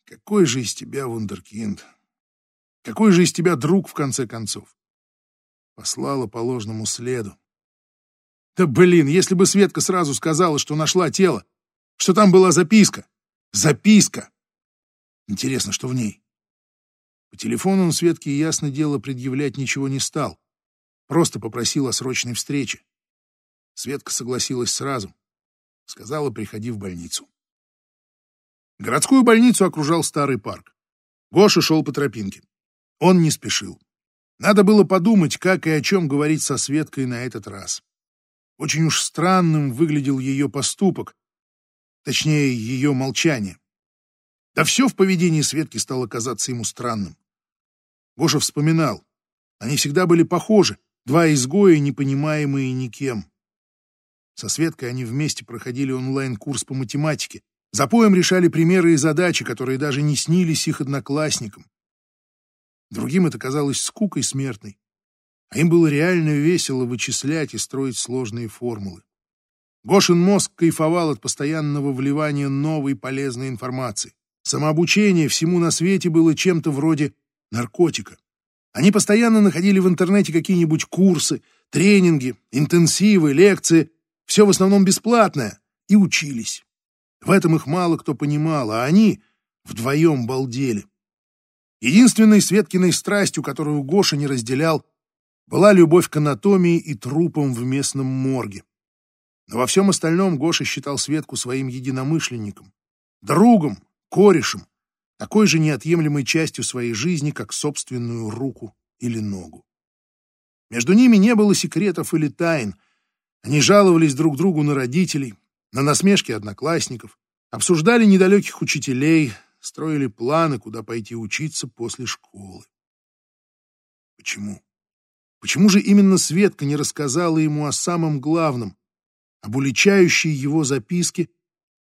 какой же из тебя вундеркинд? Какой же из тебя друг, в конце концов? Послала по ложному следу. Да блин, если бы Светка сразу сказала, что нашла тело, что там была записка. Записка! Интересно, что в ней? По телефону он Светке ясно дело предъявлять ничего не стал. Просто попросил о срочной встрече. Светка согласилась сразу. Сказала, приходи в больницу. Городскую больницу окружал старый парк. Гоша шел по тропинке. Он не спешил. Надо было подумать, как и о чем говорить со Светкой на этот раз. Очень уж странным выглядел ее поступок, точнее, ее молчание. Да все в поведении Светки стало казаться ему странным. Гоша вспоминал. Они всегда были похожи, два изгоя, не понимаемые никем. Со Светкой они вместе проходили онлайн-курс по математике, за поем решали примеры и задачи, которые даже не снились их одноклассникам. Другим это казалось скукой смертной, им было реально весело вычислять и строить сложные формулы. Гошин мозг кайфовал от постоянного вливания новой полезной информации. Самообучение всему на свете было чем-то вроде наркотика. Они постоянно находили в интернете какие-нибудь курсы, тренинги, интенсивы, лекции, все в основном бесплатное, и учились. В этом их мало кто понимал, а они вдвоем балдели. Единственной Светкиной страстью, которую Гоша не разделял, была любовь к анатомии и трупам в местном морге. Но во всем остальном Гоша считал Светку своим единомышленником, другом, корешем, такой же неотъемлемой частью своей жизни, как собственную руку или ногу. Между ними не было секретов или тайн. Они жаловались друг другу на родителей, на насмешки одноклассников, обсуждали недалеких учителей, строили планы, куда пойти учиться после школы. Почему? Почему же именно Светка не рассказала ему о самом главном, об уличающей его записке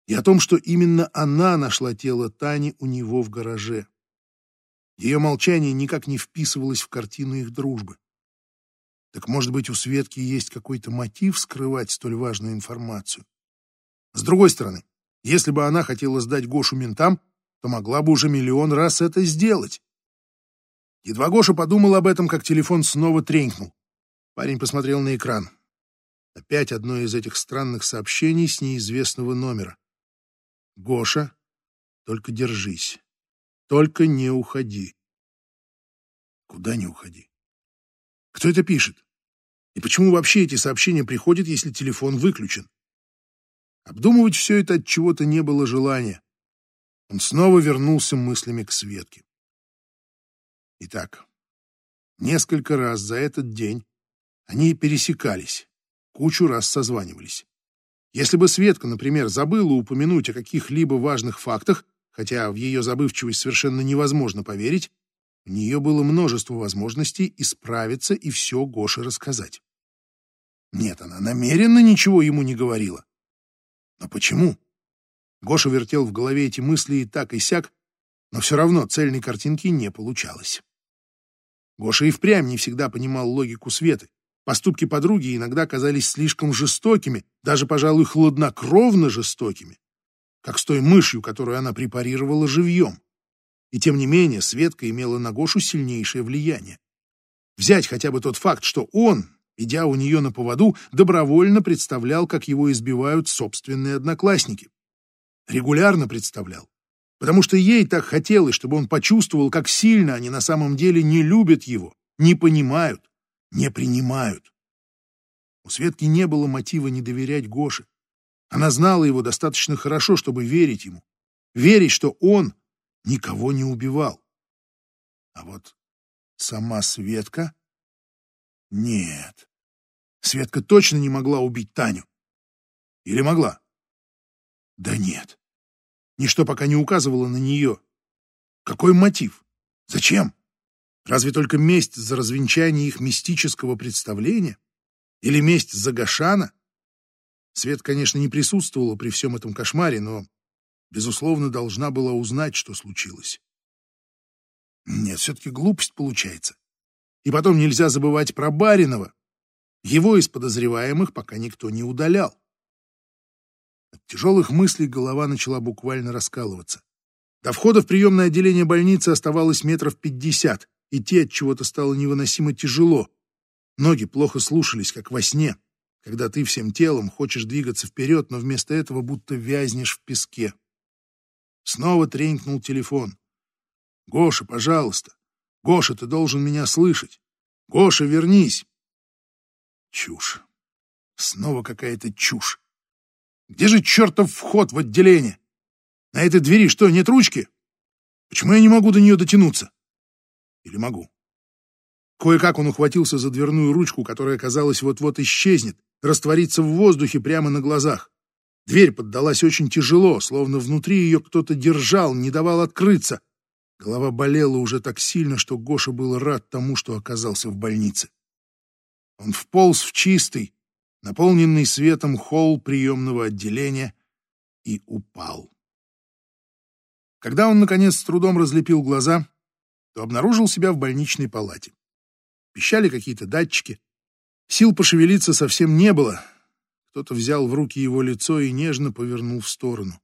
и о том, что именно она нашла тело Тани у него в гараже? Ее молчание никак не вписывалось в картину их дружбы. Так может быть, у Светки есть какой-то мотив скрывать столь важную информацию? С другой стороны, если бы она хотела сдать Гошу ментам, то могла бы уже миллион раз это сделать. Едва Гоша подумал об этом, как телефон снова тренькнул. Парень посмотрел на экран. Опять одно из этих странных сообщений с неизвестного номера. «Гоша, только держись. Только не уходи». Куда не уходи? Кто это пишет? И почему вообще эти сообщения приходят, если телефон выключен? Обдумывать все это от чего-то не было желания. Он снова вернулся мыслями к Светке. Итак, несколько раз за этот день они пересекались, кучу раз созванивались. Если бы Светка, например, забыла упомянуть о каких-либо важных фактах, хотя в ее забывчивость совершенно невозможно поверить, у нее было множество возможностей исправиться и все Гоше рассказать. Нет, она намеренно ничего ему не говорила. Но почему? Гоша вертел в голове эти мысли и так, и сяк, но все равно цельной картинки не получалось. Гоша и впрямь не всегда понимал логику Светы. Поступки подруги иногда казались слишком жестокими, даже, пожалуй, хладнокровно жестокими, как с той мышью, которую она препарировала живьем. И тем не менее Светка имела на Гошу сильнейшее влияние. Взять хотя бы тот факт, что он, идя у нее на поводу, добровольно представлял, как его избивают собственные одноклассники. Регулярно представлял, потому что ей так хотелось, чтобы он почувствовал, как сильно они на самом деле не любят его, не понимают, не принимают. У Светки не было мотива не доверять Гоше. Она знала его достаточно хорошо, чтобы верить ему. Верить, что он никого не убивал. А вот сама Светка... Нет. Светка точно не могла убить Таню. Или могла? Да нет. Ничто пока не указывало на нее. Какой мотив? Зачем? Разве только месть за развенчание их мистического представления? Или месть за Гашана? Свет, конечно, не присутствовала при всем этом кошмаре, но, безусловно, должна была узнать, что случилось. Нет, все-таки глупость получается. И потом нельзя забывать про Баринова. Его из подозреваемых пока никто не удалял. От тяжелых мыслей голова начала буквально раскалываться. До входа в приемное отделение больницы оставалось метров пятьдесят. Идти от чего-то стало невыносимо тяжело. Ноги плохо слушались, как во сне, когда ты всем телом хочешь двигаться вперед, но вместо этого будто вязнешь в песке. Снова тренькнул телефон. «Гоша, пожалуйста! Гоша, ты должен меня слышать! Гоша, вернись!» Чушь. Снова какая-то чушь. Где же чертов вход в отделение? На этой двери что, нет ручки? Почему я не могу до нее дотянуться? Или могу? Кое-как он ухватился за дверную ручку, которая, казалось, вот-вот исчезнет, растворится в воздухе прямо на глазах. Дверь поддалась очень тяжело, словно внутри ее кто-то держал, не давал открыться. Голова болела уже так сильно, что Гоша был рад тому, что оказался в больнице. Он вполз в чистый, наполненный светом холл приемного отделения, и упал. Когда он, наконец, с трудом разлепил глаза, то обнаружил себя в больничной палате. Пищали какие-то датчики. Сил пошевелиться совсем не было. Кто-то взял в руки его лицо и нежно повернул в сторону.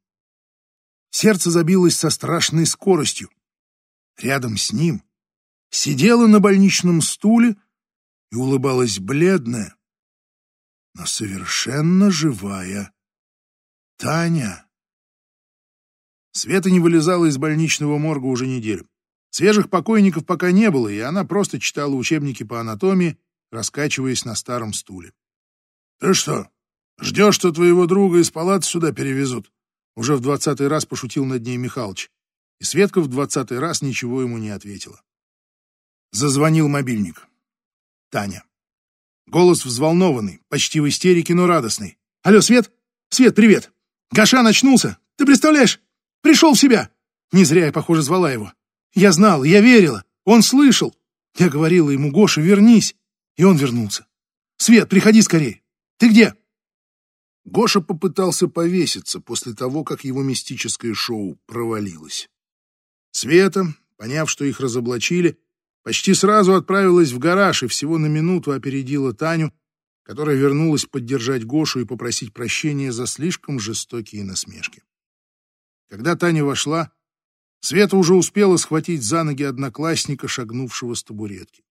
Сердце забилось со страшной скоростью. Рядом с ним сидела на больничном стуле и улыбалась бледная, но совершенно живая Таня. Света не вылезала из больничного морга уже неделю. Свежих покойников пока не было, и она просто читала учебники по анатомии, раскачиваясь на старом стуле. «Ты что, ждешь, что твоего друга из палаты сюда перевезут?» Уже в двадцатый раз пошутил над ней Михалыч, и Светка в двадцатый раз ничего ему не ответила. Зазвонил мобильник. Таня. Голос взволнованный, почти в истерике, но радостный. «Алло, Свет? Свет, привет! Гаша очнулся! Ты представляешь? Пришел в себя!» Не зря я, похоже, звала его. Я знала, я верила. Он слышал. Я говорила ему, Гоша, вернись. И он вернулся. Свет, приходи скорее. Ты где? Гоша попытался повеситься после того, как его мистическое шоу провалилось. Света, поняв, что их разоблачили, почти сразу отправилась в гараж и всего на минуту опередила Таню, которая вернулась поддержать Гошу и попросить прощения за слишком жестокие насмешки. Когда Таня вошла, Света уже успела схватить за ноги одноклассника, шагнувшего с табуретки.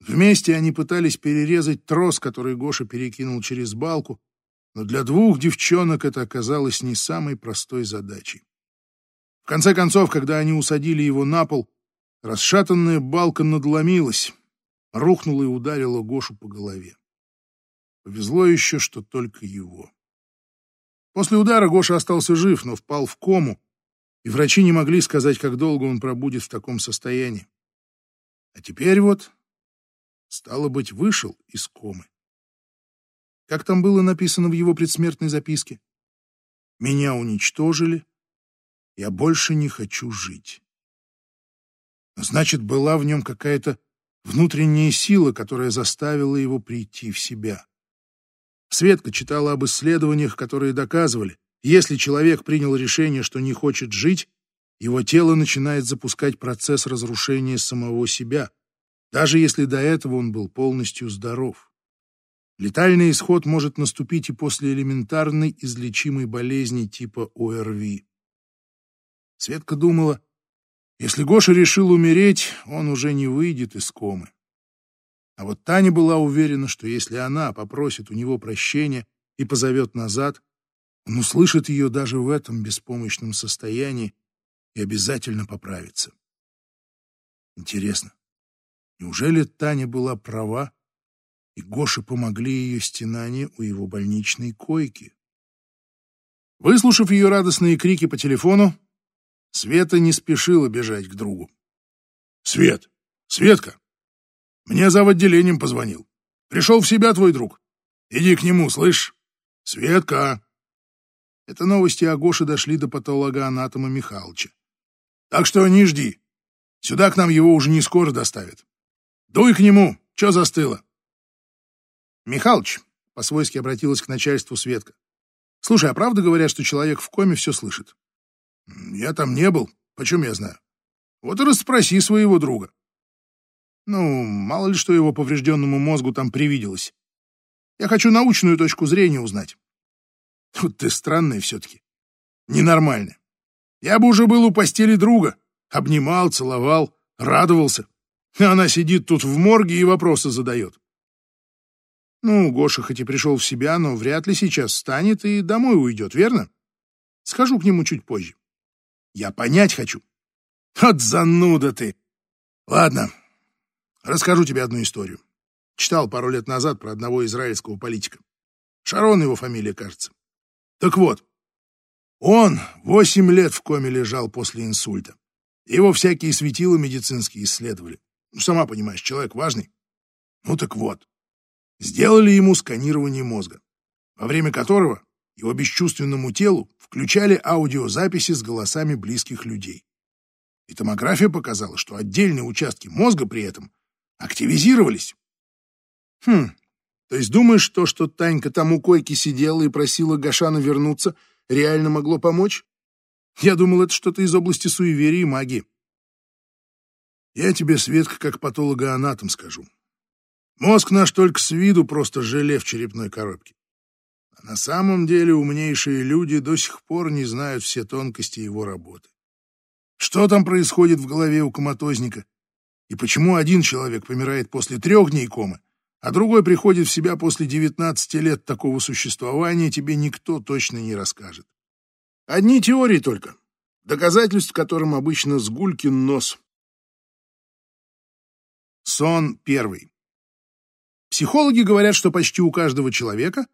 Вместе они пытались перерезать трос, который Гоша перекинул через балку, но для двух девчонок это оказалось не самой простой задачей. В конце концов, когда они усадили его на пол, расшатанная балка надломилась, рухнула и ударила Гошу по голове. Повезло еще, что только его. После удара Гоша остался жив, но впал в кому, и врачи не могли сказать, как долго он пробудет в таком состоянии. А теперь вот, стало быть, вышел из комы. Как там было написано в его предсмертной записке? «Меня уничтожили. Я больше не хочу жить». Значит, была в нем какая-то внутренняя сила, которая заставила его прийти в себя. Светка читала об исследованиях, которые доказывали, если человек принял решение, что не хочет жить, его тело начинает запускать процесс разрушения самого себя, даже если до этого он был полностью здоров. Летальный исход может наступить и после элементарной излечимой болезни типа ОРВИ. Светка думала, если Гоша решил умереть, он уже не выйдет из комы. А вот Таня была уверена, что если она попросит у него прощения и позовет назад, он услышит ее даже в этом беспомощном состоянии и обязательно поправится. Интересно, неужели Таня была права, и Гоше помогли ее стенания у его больничной койки? Выслушав ее радостные крики по телефону, Света не спешила бежать к другу. «Свет! Светка! Мне за отделением позвонил. Пришел в себя твой друг. Иди к нему, слышь? Светка!» Это новости о Гоше дошли до патолога-анатома Михалыча. «Так что не жди. Сюда к нам его уже не скоро доставят. Дуй к нему, что застыло?» «Михалыч», — по-свойски обратилась к начальству Светка, «слушай, а правда говорят, что человек в коме все слышит?» Я там не был. Почем я знаю? Вот и расспроси своего друга. Ну, мало ли что его поврежденному мозгу там привиделось. Я хочу научную точку зрения узнать. [LAUGHS] Вот ты странный все-таки. Ненормальный. Я бы уже был у постели друга. Обнимал, целовал, радовался. А она сидит тут в морге и вопросы задает. Ну, Гоша хоть и пришел в себя, но вряд ли сейчас встанет и домой уйдет, верно? Схожу к нему чуть позже. Я понять хочу. Вот зануда ты. Ладно, расскажу тебе одну историю. Читал пару лет назад про одного израильского политика. Шарон его фамилия, кажется. Так вот, он восемь лет в коме лежал после инсульта. Его всякие светила медицинские исследовали. Ну, сама понимаешь, человек важный. Ну так вот, сделали ему сканирование мозга, во время которого его бесчувственному телу включали аудиозаписи с голосами близких людей. И томография показала, что отдельные участки мозга при этом активизировались. Хм, то есть думаешь, то, что Танька там у койки сидела и просила Гашана вернуться, реально могло помочь? Я думал, это что-то из области суеверия и магии. Я тебе, Светка, как патологоанатом скажу. Мозг наш только с виду просто желе в черепной коробке. На самом деле умнейшие люди до сих пор не знают все тонкости его работы. Что там происходит в голове у коматозника? И почему один человек помирает после трех дней комы, а другой приходит в себя после 19 лет такого существования, тебе никто точно не расскажет. Одни теории только, доказательств которым обычно сгулькин нос. Сон первый. Психологи говорят, что почти у каждого человека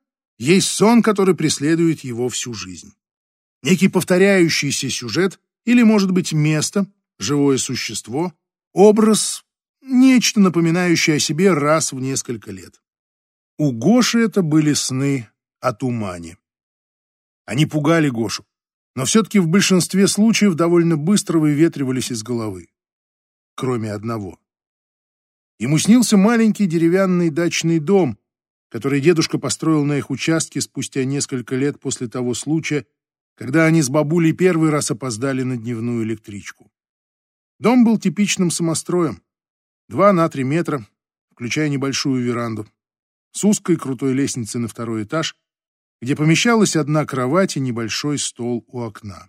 есть сон, который преследует его всю жизнь. Некий повторяющийся сюжет или, может быть, место, живое существо, образ, нечто напоминающее о себе раз в несколько лет. У Гоши это были сны о тумане. Они пугали Гошу, но все-таки в большинстве случаев довольно быстро выветривались из головы. Кроме одного. Ему снился маленький деревянный дачный дом, который дедушка построил на их участке спустя несколько лет после того случая, когда они с бабулей первый раз опоздали на дневную электричку. Дом был типичным самостроем. Два на три метра, включая небольшую веранду, с узкой крутой лестницей на второй этаж, где помещалась одна кровать и небольшой стол у окна.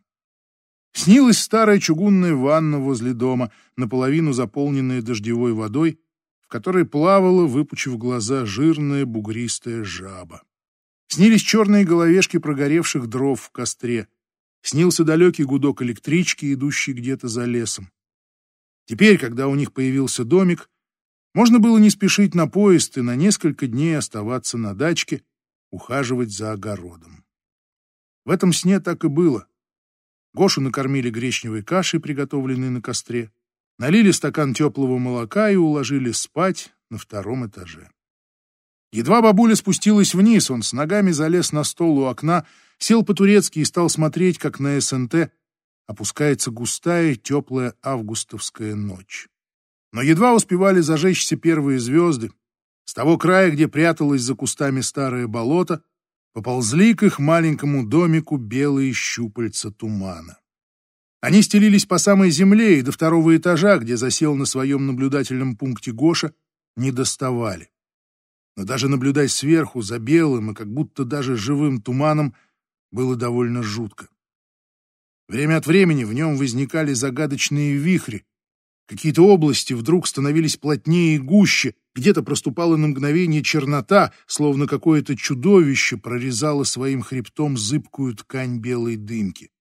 Снилась старая чугунная ванна возле дома, наполовину заполненная дождевой водой, которой плавала, выпучив глаза, жирная бугристая жаба. Снились черные головешки прогоревших дров в костре. Снился далекий гудок электрички, идущий где-то за лесом. Теперь, когда у них появился домик, можно было не спешить на поезд и на несколько дней оставаться на дачке, ухаживать за огородом. В этом сне так и было. Гошу накормили гречневой кашей, приготовленной на костре налили стакан теплого молока и уложили спать на втором этаже. Едва бабуля спустилась вниз, он с ногами залез на стол у окна, сел по-турецки и стал смотреть, как на СНТ опускается густая теплая августовская ночь. Но едва успевали зажечься первые звезды, с того края, где пряталось за кустами старое болото, поползли к их маленькому домику белые щупальца тумана. Они стелились по самой земле и до второго этажа, где засел на своем наблюдательном пункте Гоша, не доставали. Но даже наблюдать сверху за белым и как будто даже живым туманом было довольно жутко. Время от времени в нем возникали загадочные вихри. Какие-то области вдруг становились плотнее и гуще, где-то проступала на мгновение чернота, словно какое-то чудовище прорезало своим хребтом зыбкую ткань белой дымки.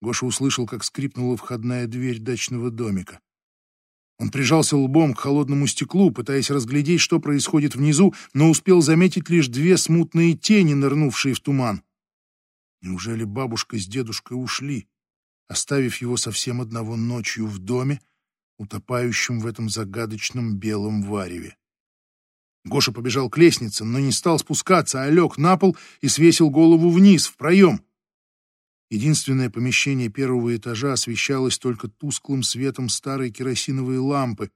Гоша услышал, как скрипнула входная дверь дачного домика. Он прижался лбом к холодному стеклу, пытаясь разглядеть, что происходит внизу, но успел заметить лишь две смутные тени, нырнувшие в туман. Неужели бабушка с дедушкой ушли, оставив его совсем одного ночью в доме, утопающем в этом загадочном белом вареве? Гоша побежал к лестнице, но не стал спускаться, а лег на пол и свесил голову вниз, в проем. Единственное помещение первого этажа освещалось только тусклым светом старой керосиновой лампы,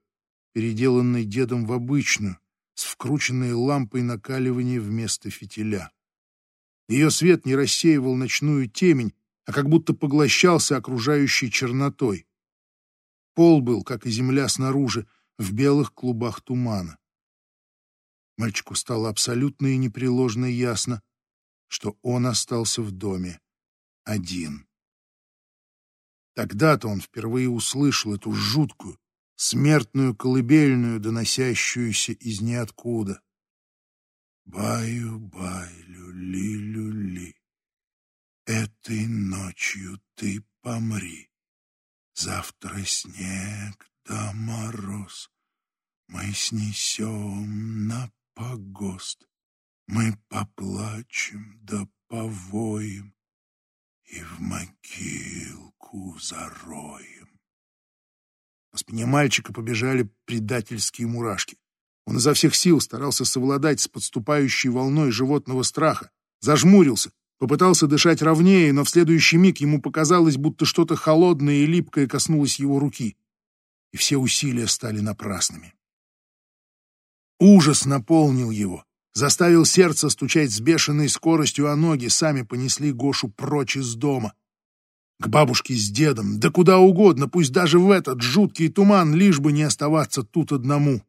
переделанной дедом в обычную, с вкрученной лампой накаливания вместо фитиля. Ее свет не рассеивал ночную темень, а как будто поглощался окружающей чернотой. Пол был, как и земля снаружи, в белых клубах тумана. Мальчику стало абсолютно и непреложно ясно, что он остался в доме один. Тогда-то он впервые услышал эту жуткую, смертную колыбельную, доносящуюся из ниоткуда. Баю-бай-лю-ли-лю-ли, этой ночью ты помри. Завтра снег да мороз, мы снесем на погост. Мы поплачем да повоем, и в могилку зароем. По спине мальчика побежали предательские мурашки. Он изо всех сил старался совладать с подступающей волной животного страха, зажмурился, попытался дышать ровнее, но в следующий миг ему показалось, будто что-то холодное и липкое коснулось его руки, и все усилия стали напрасными. Ужас наполнил его заставил сердце стучать с бешеной скоростью, а ноги сами понесли Гошу прочь из дома. К бабушке с дедом, да куда угодно, пусть даже в этот жуткий туман, лишь бы не оставаться тут одному.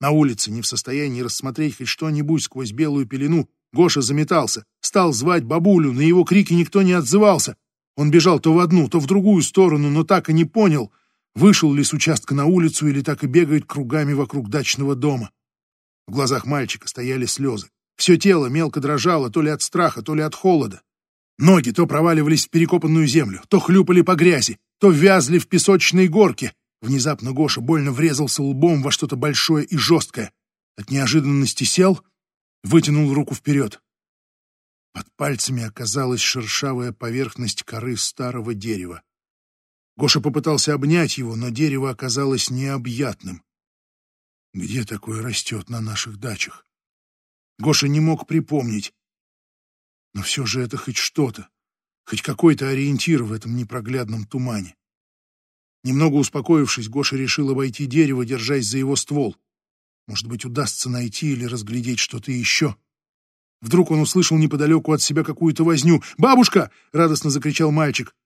На улице, не в состоянии рассмотреть хоть что-нибудь сквозь белую пелену, Гоша заметался, стал звать бабулю, на его крики никто не отзывался. Он бежал то в одну, то в другую сторону, но так и не понял, вышел ли с участка на улицу или так и бегает кругами вокруг дачного дома. В глазах мальчика стояли слезы. Все тело мелко дрожало то ли от страха, то ли от холода. Ноги то проваливались в перекопанную землю, то хлюпали по грязи, то вязли в песочной горке. Внезапно Гоша больно врезался лбом во что-то большое и жесткое. От неожиданности сел, вытянул руку вперед. Под пальцами оказалась шершавая поверхность коры старого дерева. Гоша попытался обнять его, но дерево оказалось необъятным. Где такое растет на наших дачах? Гоша не мог припомнить. Но все же это хоть что-то, хоть какой-то ориентир в этом непроглядном тумане. Немного успокоившись, Гоша решил обойти дерево, держась за его ствол. Может быть, удастся найти или разглядеть что-то еще. Вдруг он услышал неподалеку от себя какую-то возню. «Бабушка!» — радостно закричал мальчик.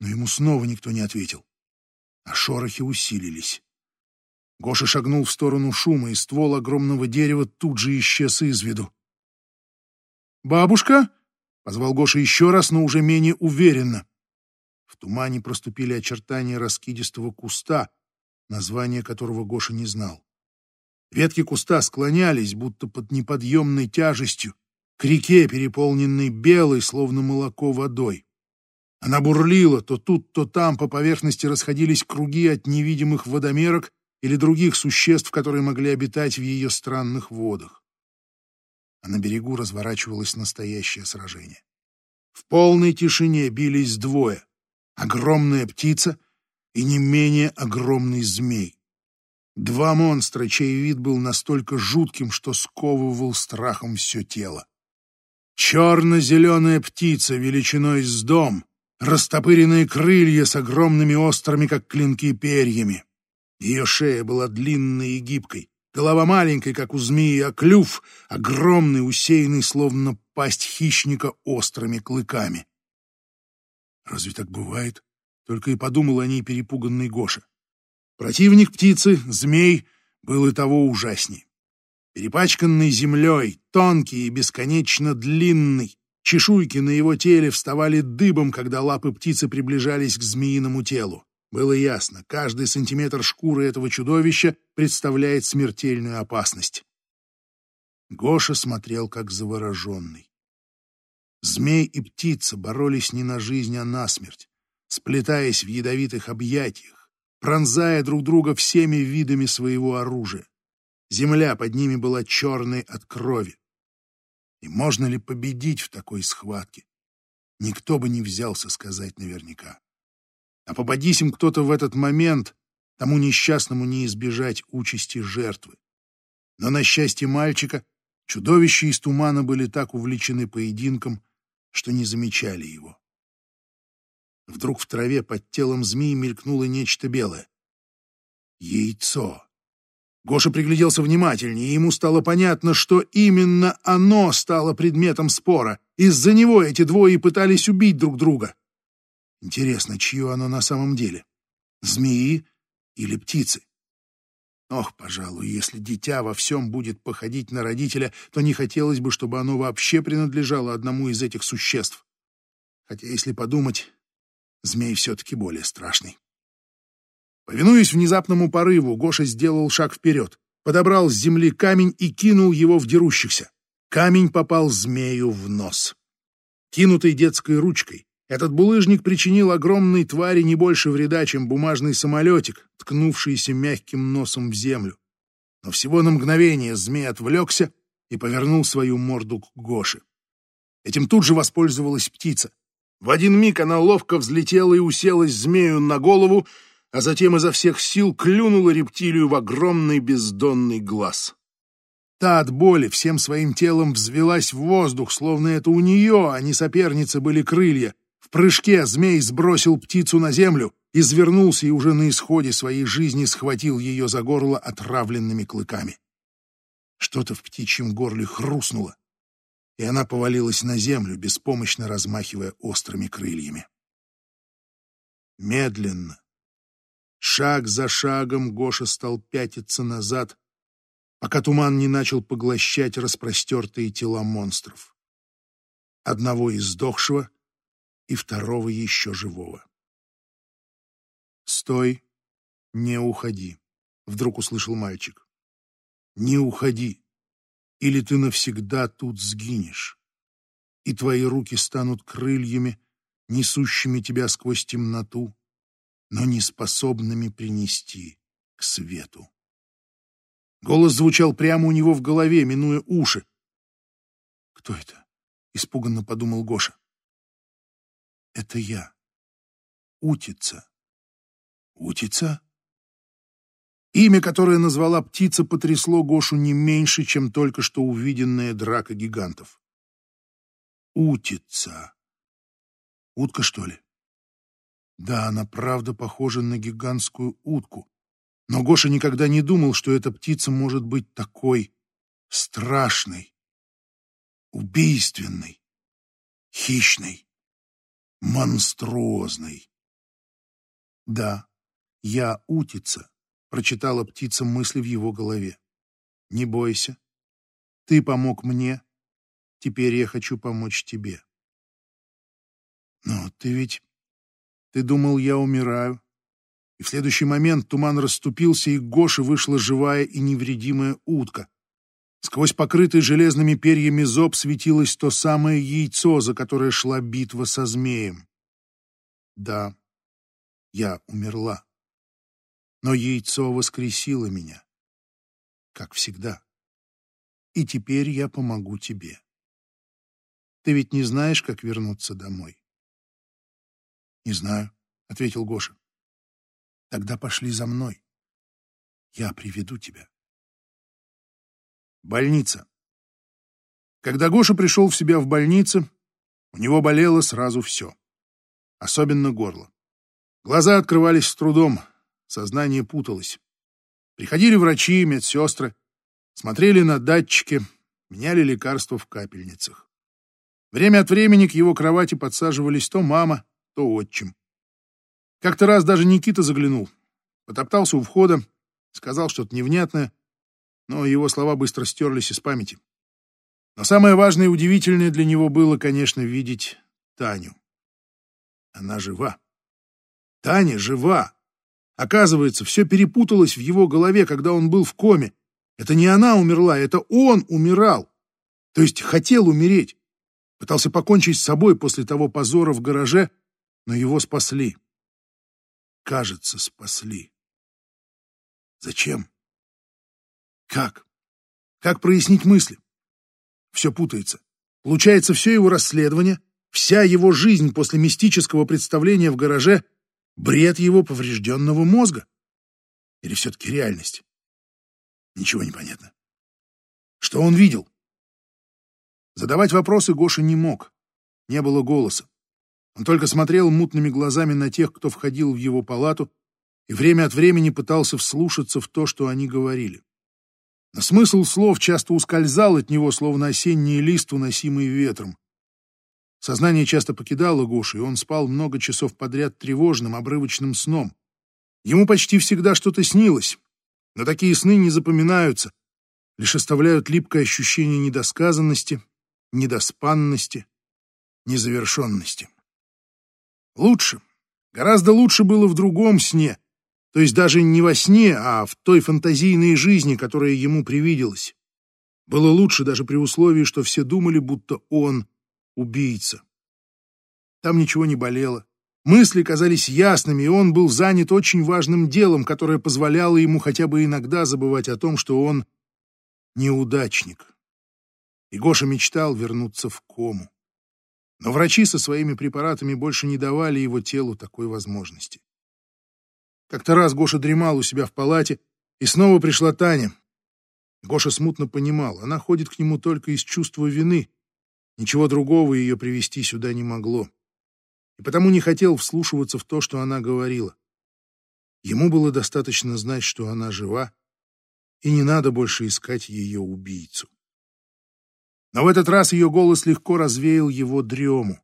Но ему снова никто не ответил. А шорохи усилились. Гоша шагнул в сторону шума, и ствол огромного дерева тут же исчез из виду. «Бабушка?» — позвал Гоша еще раз, но уже менее уверенно. В тумане проступили очертания раскидистого куста, название которого Гоша не знал. Ветки куста склонялись, будто под неподъемной тяжестью, к реке, переполненной белой, словно молоко водой. Она бурлила, то тут, то там по поверхности расходились круги от невидимых водомерок, или других существ, которые могли обитать в ее странных водах. А на берегу разворачивалось настоящее сражение. В полной тишине бились двое — огромная птица и не менее огромный змей. Два монстра, чей вид был настолько жутким, что сковывал страхом все тело. Черно-зеленая птица величиной с дом, растопыренные крылья с огромными острыми, как клинки, перьями. Ее шея была длинной и гибкой, голова маленькой, как у змеи, а клюв огромный, усеянный, словно пасть хищника острыми клыками. Разве так бывает? Только и подумал о ней перепуганный Гоша. Противник птицы, змей, был и того ужасней. Перепачканный землей, тонкий и бесконечно длинный, чешуйки на его теле вставали дыбом, когда лапы птицы приближались к змеиному телу. Было ясно, каждый сантиметр шкуры этого чудовища представляет смертельную опасность. Гоша смотрел как завороженный. Змей и птица боролись не на жизнь, а на смерть, сплетаясь в ядовитых объятиях, пронзая друг друга всеми видами своего оружия. Земля под ними была черной от крови. И можно ли победить в такой схватке? Никто бы не взялся сказать наверняка. А попадись им кто-то в этот момент, тому несчастному не избежать участи жертвы. Но на счастье мальчика чудовища из тумана были так увлечены поединком, что не замечали его. Вдруг в траве под телом змеи мелькнуло нечто белое. Яйцо. Гоша пригляделся внимательнее, и ему стало понятно, что именно оно стало предметом спора. Из-за него эти двое пытались убить друг друга. Интересно, чье оно на самом деле? Змеи или птицы? Ох, пожалуй, если дитя во всем будет походить на родителя, то не хотелось бы, чтобы оно вообще принадлежало одному из этих существ. Хотя, если подумать, змей все-таки более страшный. Повинуясь внезапному порыву, Гоша сделал шаг вперед, подобрал с земли камень и кинул его в дерущихся. Камень попал змею в нос. Кинутый детской ручкой, этот булыжник причинил огромной твари не больше вреда, чем бумажный самолетик, ткнувшийся мягким носом в землю. Но всего на мгновение змей отвлекся и повернул свою морду к Гоше. Этим тут же воспользовалась птица. В один миг она ловко взлетела и уселась змею на голову, а затем изо всех сил клюнула рептилию в огромный бездонный глаз. Та от боли всем своим телом взвелась в воздух, словно это у нее, а не соперницы, были крылья. Прыжке змей сбросил птицу на землю, извернулся и уже на исходе своей жизни схватил ее за горло отравленными клыками. Что-то в птичьем горле хрустнуло, и она повалилась на землю, беспомощно размахивая острыми крыльями. Медленно, Шаг за шагом Гоша стал пятиться назад, пока туман не начал поглощать распростертые тела монстров. Одного из сдохшего и второго еще живого. «Стой, не уходи», — вдруг услышал мальчик. «Не уходи, или ты навсегда тут сгинешь, и твои руки станут крыльями, несущими тебя сквозь темноту, но не способными принести к свету. Голос звучал прямо у него в голове, минуя уши. «Кто это?» — испуганно подумал Гоша. «Это я. Утица. Утица?» Имя, которое назвала птица, потрясло Гошу не меньше, чем только что увиденная драка гигантов. Утица. Утка, что ли? Да, она правда похожа на гигантскую утку. Но Гоша никогда не думал, что эта птица может быть такой страшной, убийственной, хищной, монструозной. Да, я утица, прочитала птица мысли в его голове. Не бойся. Ты помог мне, теперь я хочу помочь тебе. Но ты ведь ты думал, я умираю? И в следующий момент туман расступился, и к Гоше вышла живая и невредимая утка. Сквозь покрытый железными перьями зоб светилось то самое яйцо, за которое шла битва со змеем. Да, я умерла. Но яйцо воскресило меня, как всегда. И теперь я помогу тебе. Ты ведь не знаешь, как вернуться домой. «Не знаю», — ответил Гоша. «Тогда пошли за мной. Я приведу тебя. Больница. Когда Гоша пришел в себя в больнице, у него болело сразу все. Особенно горло. Глаза открывались с трудом, сознание путалось. Приходили врачи, медсестры, смотрели на датчики, меняли лекарства в капельницах. Время от времени к его кровати подсаживались то мама, то отчим. Как-то раз даже Никита заглянул, потоптался у входа, сказал что-то невнятное, но его слова быстро стерлись из памяти. Но самое важное и удивительное для него было, конечно, видеть Таню. Она жива. Таня жива. Оказывается, все перепуталось в его голове, когда он был в коме. Это не она умерла, это он умирал. То есть хотел умереть. Пытался покончить с собой после того позора в гараже, но его спасли. Кажется, спасли. Зачем? Как? Как прояснить мысли? Все путается. Получается, все его расследование, вся его жизнь после мистического представления в гараже — бред его поврежденного мозга. Или все-таки реальность? Ничего не понятно. Что он видел? Задавать вопросы Гоша не мог. Не было голоса. Он только смотрел мутными глазами на тех, кто входил в его палату, и время от времени пытался вслушаться в то, что они говорили. Смысл слов часто ускользал от него, словно осенний лист, уносимый ветром. Сознание часто покидало Гошу, и он спал много часов подряд тревожным, обрывочным сном. Ему почти всегда что-то снилось, но такие сны не запоминаются, лишь оставляют липкое ощущение недосказанности, недоспанности, незавершенности. Лучше, гораздо лучше было в другом сне, то есть даже не во сне, а в той фантазийной жизни, которая ему привиделась. Было лучше даже при условии, что все думали, будто он убийца. Там ничего не болело. Мысли казались ясными, и он был занят очень важным делом, которое позволяло ему хотя бы иногда забывать о том, что он неудачник. И Гоша мечтал вернуться в кому. Но врачи со своими препаратами больше не давали его телу такой возможности. Как-то раз Гоша дремал у себя в палате, и снова пришла Таня. Гоша смутно понимал, она ходит к нему только из чувства вины. Ничего другого ее привести сюда не могло. И потому не хотел вслушиваться в то, что она говорила. Ему было достаточно знать, что она жива, и не надо больше искать ее убийцу. Но в этот раз ее голос легко развеял его дрему.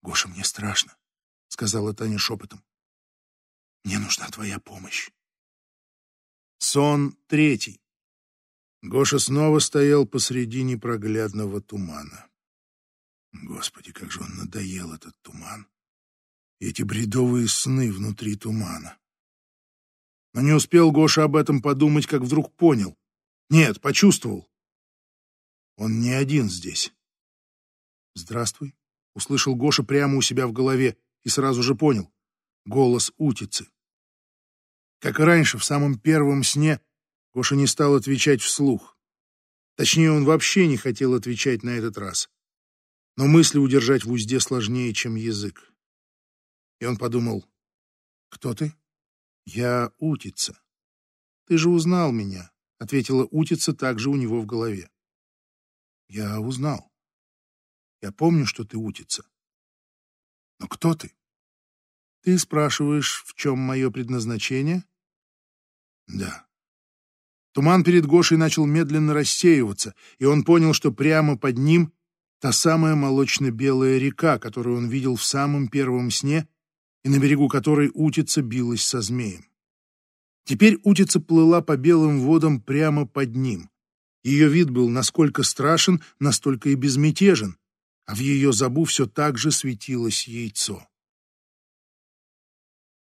«Гоша, мне страшно», — сказала Таня шепотом. «Мне нужна твоя помощь». Сон третий. Гоша снова стоял посреди непроглядного тумана. Господи, как же он надоел, этот туман. Эти бредовые сны внутри тумана. Но не успел Гоша об этом подумать, как вдруг понял. Нет, почувствовал. Он не один здесь. «Здравствуй», — услышал Гоша прямо у себя в голове и сразу же понял. Голос утицы. Как и раньше, в самом первом сне, Гоша не стал отвечать вслух. Точнее, он вообще не хотел отвечать на этот раз. Но мысли удержать в узде сложнее, чем язык. И он подумал, «Кто ты?» «Я утица». «Ты же узнал меня», — ответила утица также у него в голове. Я узнал. Я помню, что ты утица. Но кто ты? Ты спрашиваешь, в чем мое предназначение? Да. Туман перед Гошей начал медленно рассеиваться, и он понял, что прямо под ним та самая молочно-белая река, которую он видел в самом первом сне и на берегу которой утица билась со змеем. Теперь утица плыла по белым водам прямо под ним. Ее вид был насколько страшен, настолько и безмятежен, а в ее забу все так же светилось яйцо.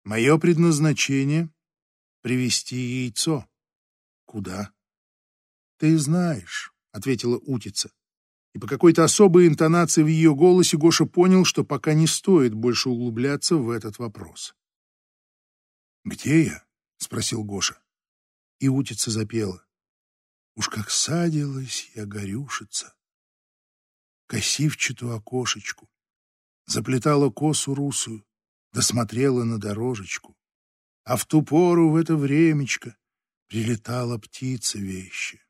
Мое предназначение — привести яйцо. Куда? Ты знаешь, — ответила утица. И по какой-то особой интонации в ее голосе Гоша понял, что пока не стоит больше углубляться в этот вопрос. «Где я?» — спросил Гоша. И утица запела. Уж как садилась я горюшица, косивчатую окошечку, заплетала косу русую, досмотрела на дорожечку, а в ту пору в это времечко прилетала птица вещи.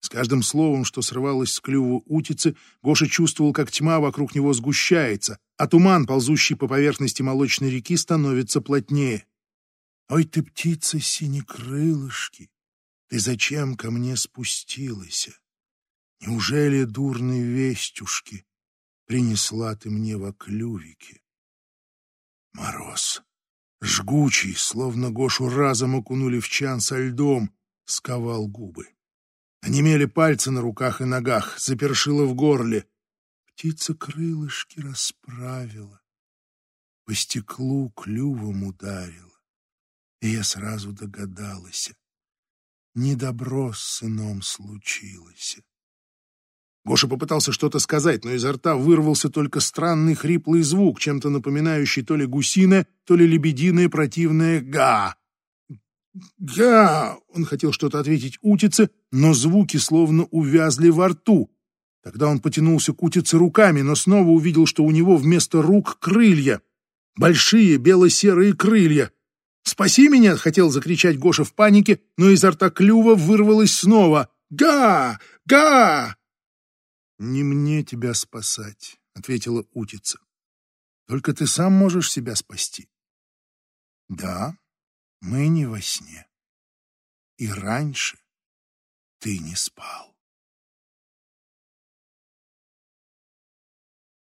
С каждым словом, что срывалось с клюва утицы, Гоша чувствовал, как тьма вокруг него сгущается, а туман, ползущий по поверхности молочной реки, становится плотнее. «Ой ты, птица синекрылышки, ты зачем ко мне спустилась? Неужели дурные вестюшки принесла ты мне во клювике?» Мороз. Жгучий, словно Гошу разом окунули в чан со льдом, сковал губы. Онемели пальцы на руках и ногах, запершило в горле. Птица крылышки расправила, по стеклу клювом ударила. И я сразу догадалась, недобро с сыном случилось. Гоша попытался что-то сказать, но изо рта вырвался только странный хриплый звук, чем-то напоминающий то ли гусиное, то ли лебединое противное «га». «Га!» — он хотел что-то ответить утице, но звуки словно увязли во рту. Тогда он потянулся к утице руками, но снова увидел, что у него вместо рук крылья. Большие бело-серые крылья. «Спаси меня!» — хотел закричать Гоша в панике, но изо рта клюва вырвалось снова. «Га! Га!» «Не мне тебя спасать», — ответила утица. «Только ты сам можешь себя спасти». «Да, мы не во сне. И раньше ты не спал».